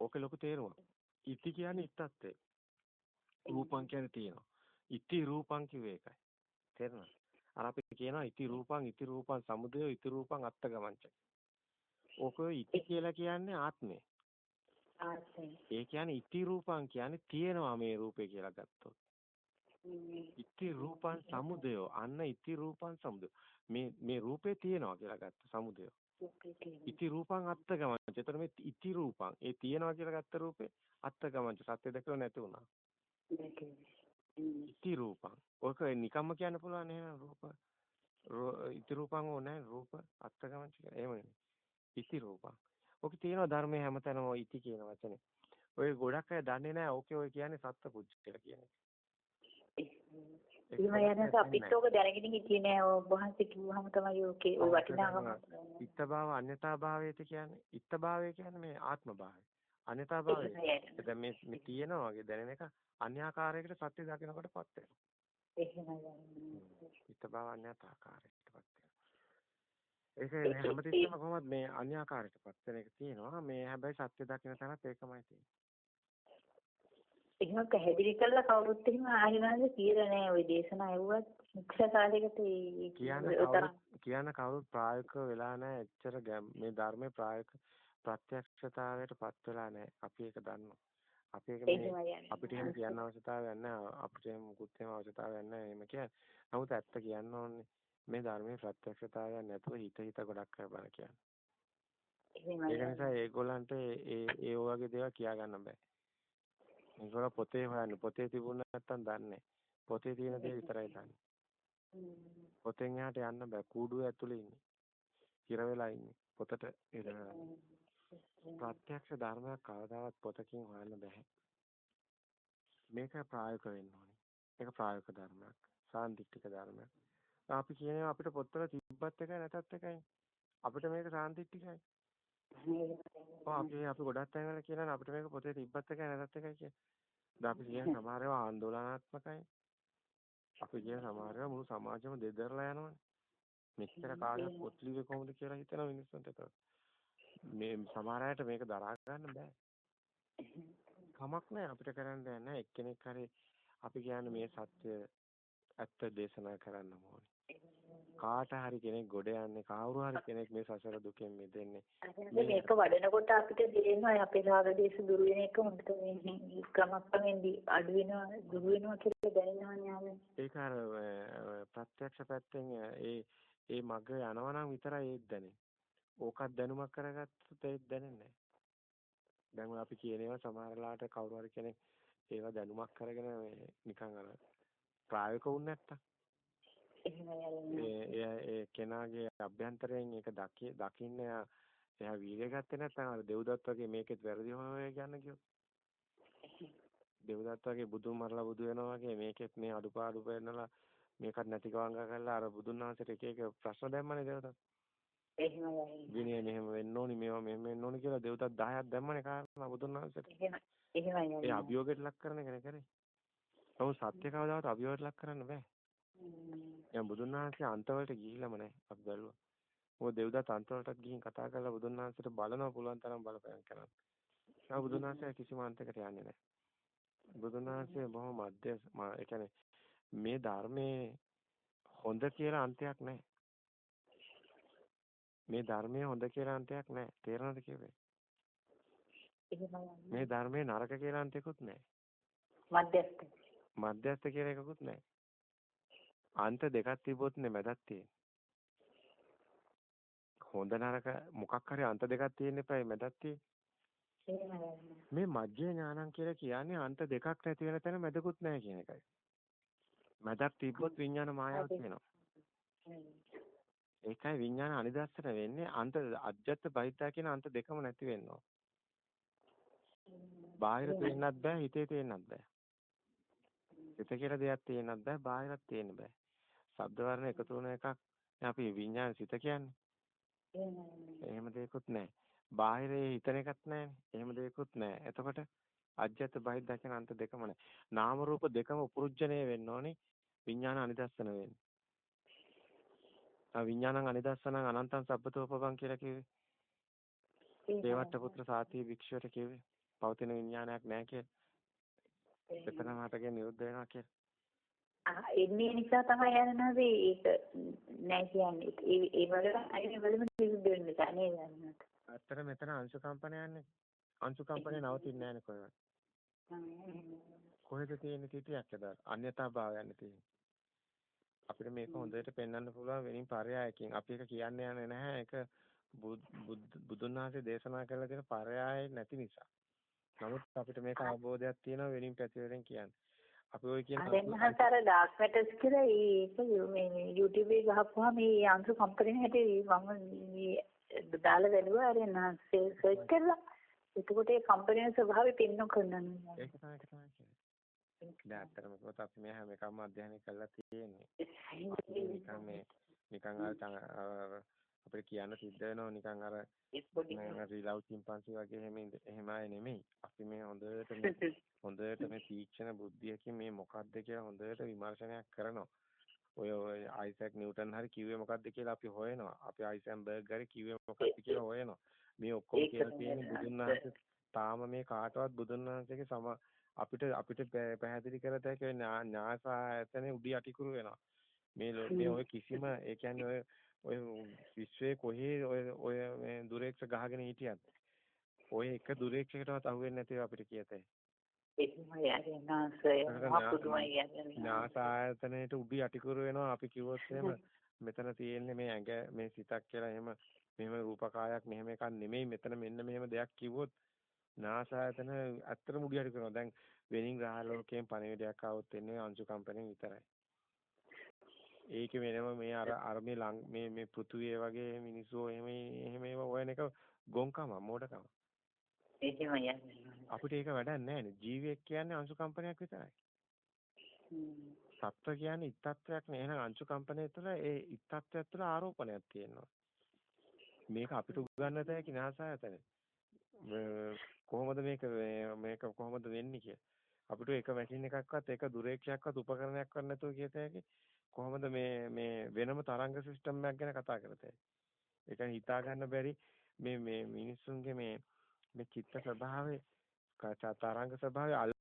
ඕකේ ලොකු තේරුමක්. ඉති කියන්නේ ඉත්තත්වය. රූපං කියන්නේ තියෙනවා. ඉති රූපං කිව්වේ ඒකයි. තේරුණාද? අර අපි කියනවා ඉති රූපං ඉති රූපං සමුදය ඉති රූපං අත්තගමංච. ඕක ඉති කියලා කියන්නේ ආත්මය. ඒ කියන්නේ ඉති රූපං කියන්නේ තියෙනවා මේ රූපේ කියලා ගත්තොත්. ඉති රූපං සමුදය අන්න ඉති රූපං සමුදය. මේ මේ රූපේ තියෙනවා කියලා ගත්ත සමුදය. ඉති රූපං අත්තගමංච. ඒතර මේ ඉති රූපං ඒ තියනවා කියලා ගත්ත රූපේ අත්තගමංච සත්‍ය දැකලා නැති වුණා. ඉති රූපං. ඔක නිකම්ම කියන්න පුළුවන් නේද රූප. ඉති රූපං ඕනේ රූප අත්තගමංච කියලා. එහෙම නෙමෙයි. ඉති රූපං. ඔක තියෙනවා ධර්මයේ හැමතැනම ඔය ඉති කියන වචනේ. ඔය ගොඩක් අය දන්නේ නැහැ ඕකේ ඔය කියන්නේ සත්ත්ව පුජ්ජ කියලා කියන්නේ. එහෙම යනස අපිත් ඕක දැනගෙන හිටියේ නෑ ඔබ වහන්සේ කිව්වහම තමයි ඕකේ ඔය වටිනාකම ඉත්ත භාව අන්‍යතා භාවයට කියන්නේ ඉත්ත භාවය කියන්නේ මේ ආත්ම භාවය අන්‍යතා භාවය දැන් මේ මේ තියෙනවා වගේ දැනෙන එක අන්‍යාකාරයකට සත්‍ය දකිනකොටපත් වෙනවා. එහෙමයි ඉත්ත භාව අන්‍යතාකාරයකටපත් වෙනවා. ඒක හැමතිස්සෙම කොහොමද මේ අන්‍යාකාරයකටපත් වෙන එක තියෙනවා. මේ හැබැයි සත්‍ය දකින තැනත් ඒකමයි තියෙන්නේ. එහෙම පැහැදිලි කරලා කවුරුත් එහෙම ආහිනාද කියලා නෑ. ওই දේශනා ඇහුවත් මුක්ෂ කාලයකට කියන කවුරුත් ප්‍රායෝගික වෙලා නෑ. එච්චර මේ ධර්මයේ ප්‍රායෝගික ප්‍රත්‍යක්ෂතාවයට පත් වෙලා නෑ අපි ඒක දන්නවා. අපි ඒක මේ අපිට එහෙම කියන්න අවශ්‍යතාවයක් නෑ අපිට එහෙම මුකුත් එහෙම අවශ්‍යතාවයක් නෑ එහෙම කියන්නේ. නමුත් ඇත්ත කියන්න ඕනේ මේ ධර්මයේ ප්‍රත්‍යක්ෂතාවයක් නැතුව හිත හිත ගොඩක් කරබන කියන්නේ. ඒක නිසා ඒගොල්ලන්ට ඒ ඒ වගේ දේවල් කියා ගන්න බෑ. ඒගොල්ලෝ පොතේ හොයන්නේ. පොතේ තිබුණ නැත්තම් දන්නේ පොතේ තියෙන දේ විතරයි දන්නේ. පොතෙන් එහාට යන්න බෑ. කූඩුව ඇතුලේ ඉන්නේ. හිර වෙලා ඉන්නේ. පොතට හිර වෙලා. ප්‍රත්‍යක්ෂ ධර්මයක් කවදාවත් පොතකින් හොයන්න බෑ. මේක ප්‍රායෝගික වෙන්න ඕනේ. ඒක ප්‍රායෝගික ධර්මයක්. සාන්දිටික ධර්මයක්. අපි කියනවා අපිට පොත්වල තිබ්බත් එකයි නැතත් එකයි. අපිට මේක සාන්දිටිකයි. ඔව් අපි අපි ගොඩක් තැන්වල කියනවා අපිට මේක පොතේ තිබ්බත් එකයි නැතත් එකයි කියලා. දැන් අපි කියන සමහර ඒවා ආందోලනාත්මකයි. අපි කියන සමහර ඒවා මුළු සමාජෙම දෙදරලා යනවනේ. මෙච්චර කාලයක් පොත් ලිව්වේ කොහොමද කියලා හිතන මිනිස්සුන්ට ඒක. මේ සමහර අයට මේක දරා ගන්න බෑ. කමක් නැහැ අපිට කරන්න නැහැ එක්කෙනෙක් හරි අපි කියන්නේ මේ සත්‍ය ඇත්ත දේශනා කරන්න ඕනේ. කාට හරි කෙනෙක් ගොඩ යන්නේ කවුරු හරි කෙනෙක් මේ සසර දුකෙන් මිදෙන්නේ. මේක වඩනකොට අපිට දෙනවා අපේ රාග දේශ දුර වෙන එක හොඳට මේ ක්‍රමක්‍රමෙන් අඩු වෙනවා දුර වෙනවා කියලා දැනෙනවනේ ඒක අර ප්‍රත්‍යක්ෂ පැත්තෙන් ඒ ඒ මග යනවා නම් විතරයි ඒත් දැනෙන්නේ. ඕකත් දැනුමක් කරගත්තොත් ඒත් දැනෙන්නේ දැන් අපි කියන ඒවා සමහරලාට කවුරු හරි කෙනෙක් ඒවා දැනුමක් කරගෙන නිකන් අර ප්‍රායෝගික වුණ නැත්තම්. ඒ ඒ කෙනාගේ අභ්‍යන්තරයෙන් ඒක දකි දකින්න එයා වීර්ය ගත්තේ නැත්නම් අර දෙව්දත් වගේ මේකෙත් වැරදි හොය ගන්න කිව්වොත්. දෙව්දත් වගේ බුදුන් මරලා බුදු වෙනවා වගේ මේකෙත් මේ අඩුපාඩු වෙන්නලා මේකත් නැති කවංගා කරලා අර බුදුන් වහන්සේට එක එක ප්‍රශ්න දැම්මනේ දේවදත්ත. එහෙමයි. විනය මෙහෙම වෙන්න ඕනි මේවා මෙහෙම වෙන්න ඕනි කියලා දේවදත්ත 10ක් දැම්මනේ කාරණා බුදුන් වහන්සේට. එහෙමයි. ඒ අභියෝගයට ලක් කරන එක නේ කරේ. නමුත් සත්‍ය කවදාවත් අභියෝගයට ලක් කරන්න බෑ. දැන් බුදුන් වහන්සේ අන්තවලට ගිහිල්ලාම නැහැ අපි බැලුවා. මොකද දේවදත්ත අන්තවලටත් ගිහින් කතා කරලා බුදුන් වහන්සේට බලනවා පුළුවන් තරම් බලපෑම් කරනවා. ඒ බුදුන් වහන්සේ කිසිම අන්තයකට යන්නේ නැහැ. බුදුන් වහන්සේ බොහොම මධ්‍ය ඒ කියන්නේ මේ ධර්මයේ හොඳ කියලා අන්තයක් නැහැ. මේ ධර්මයේ හොඳ කියලා අන්තයක් නැහැ. තේරෙනවද කියවේ? මේ ධර්මයේ නරක කියලා අන්තයක්වත් නැහැ. මධ්‍යස්ථ. මධ්‍යස්ථ කියලා එකකුත් නැහැ. අන්ත දෙකක් තිබොත් නේ මැදක් තියෙන්නේ. හොඳ නරක මොකක් හරි අන්ත දෙකක් තියෙන්න එපා මැදක් තියෙන්නේ. මේ මජ්ජේ ඥානං කියලා කියන්නේ අන්ත දෙකක් නැති වෙන තැන මැදකුත් නැහැ කියන එකයි. මැදක් තිබ්බොත් විඥාන මායාවක් වෙනවා. ඒකයි විඥාන අනිදස්සන වෙන්නේ අන්ත අජ්ජත් බහිද්දා කියන අන්ත දෙකම නැති වෙනවා. බාහිර තේන්නත් බෑ හිතේ තේන්නත් බෑ. හිත කියලා දෙයක් තේන්නත් බෑ බාහිරත් තේන්න බෑ. ශබ්ද වර්ණ එකතු වෙන එකක් අපි විඥාන සිත කියන්නේ. එහෙම දෙයක්වත් නැහැ. බාහිරේ හිතන එකක් නැහැ. එහෙම දෙයක්වත් නැහැ. එතකොට අජ්‍යත් බහිද්දා කියන අන්ත දෙකම නැහැ. නාම රූප දෙකම උපෘජ්ජණය වෙන්න ඕනේ. විඥාන අනිදස්සන වෙන්නේ. ආ විඥානං අනිදස්සනං අනන්තං සබ්බතෝපබං කියලා කිව්වේ. දේවට්ට පුත්‍ර සාති භික්ෂුවට කිව්වේ. පවතින විඥානයක් නැහැ කියලා. එතන මාතගේ නිරුද්ධ වෙනවා කියලා. ආ එන්නේ නිසා තමයි යනනද ඒක නෑ කියන්නේ. ඒ ඒ වල අයිනේ වලම නිරුද්ධ වෙන නිසා නේද යනනද. අත්තර මෙතන අංශු කම්පනයන්නේ. අංශු කම්පනේ නවතින්නේ නැහැ කොහෙවත්. කොහෙද තියෙන්නේ තිටියක් අද අන්‍යතා භාවයන් තියෙන්නේ. අපිට මේක හොඳට පෙන්වන්න පුළුවන් වෙනින් පරයයකින් අපි එක කියන්න යන්නේ නැහැ ඒක බුදුන් වහන්සේ දේශනා කරලා තියෙන පරයය නැති නිසා. නමුත් අපිට මේක අවබෝධයක් තියෙනවා වෙනින් පැතිවලින් කියන්නේ. අපි ඔය කියන අරෙන්හත් අර ඩාර්ක් මැටර්ස් කියලා ඒක මේ YouTube එකේ ගහපුවාම මේ අංශු කම්පැනි හැටි මම දාලා බැලුවා අරෙන්හත් සර්ච් කරලා එතකොට ඒ කම්පැනි ස්වභාවය පෙන්වන්න කරනවා. ඒක තමයි ඒක තමයි. දැන් අත්‍තරම කිව්වොත් අපි මේ හැම එකක්ම අධ්‍යයනය කරලා තියෙන්නේ. නිකන් මේ නිකන් අර අපිට කියන්න සිද්ධ වෙනවා නිකන් අර රිලව් චිම්පන්සි වගේ එහෙම එහෙම අය නෙමෙයි. අපි මේ හොඳට මේ හොඳට මේ තීක්ෂණ බුද්ධියකින් මේ මොකද්ද කියලා හොඳට විමර්ශනයක් කරනවා. ඔය අයිසැක් නිව්ටන් හරි කිව්වේ මොකද්ද කියලා අපි හොයනවා. අපි අයිසන්බර්ග් හරි කිව්වේ මොකක්ද කියලා හොයනවා. මේ ඔක්කොම කියලා තියෙන්නේ බුදුන් වහන්සේ තාම මේ කාටවත් බුදුන් වහන්සේගේ සම අපිට අපිට පැහැදිලි කරත හැකි ඥාස ආයතනේ උඩි යටිකුරු වෙනවා. මේ මේ ඔය කිසිම ඒ කියන්නේ ඔය ඔය විශ්වයේ කොහේ ඔය ඔය මේ දුරේක්ෂ ගහගෙන හිටියත් ඔය එක දුරේක්ෂයකටවත් අහුවෙන්නේ නැතිව අපිට කියතේ. එහෙමයි අරනාසය ඥාස ආයතනයේට උඩි යටිකුරු වෙනවා. අපි කිව්වොත් එහෙම මෙතන තියෙන්නේ මේ ඇඟ මේ සිතක් කියලා එහෙම මෙහෙම රූපකායක් මෙහෙම එකක් නෙමෙයි. මෙතන මෙන්න මෙහෙම දෙයක් කිව්වොත් නාසායතන ඇත්තටම හරි කරනවා. දැන් වෙනින් ග්‍රහ ලෝකයෙන් පණිවිඩයක් ආවොත් එන්නේ අංශු කම්පණයෙන් විතරයි. ඒකේ වෙනම මේ අර අර මේ මේ මේ පෘථුවිය වගේ මිනිස්සු එහෙම එහෙම ඒවා හොයන එක ගොංකම මෝඩකම. එහෙම යන්නේ. අපිට ඒක වැඩක් නැහැ ජීවියෙක් කියන්නේ අංශු කම්පනයක් විතරයි. සත්ව කියන්නේ ඉත්තත්වයක් නේ. එහෙනම් අංශු කම්පනය තුළ ඒ ඉත්තත්වයක් තුළ ආරෝපණයක් තියෙනවා. මේක අපිට උගන්වන්න තැකි නාසායතන. කොහොමද මේක මේක කොහොමද වෙන්නේ කියලා. අපිට එක මැෂින් එකක්වත් එක දුරේක්ෂයක්වත් උපකරණයක්වත් නැතුව කියත හැකි කොහොමද මේ මේ වෙනම තරංග සිස්ටම් එකක් ගැන කතා කරතේ. ඒක හිතා ගන්න බැරි මේ මේ මිනිස්සුන්ගේ මේ මේ චිත්ත ස්වභාවය තරංග ස්වභාවය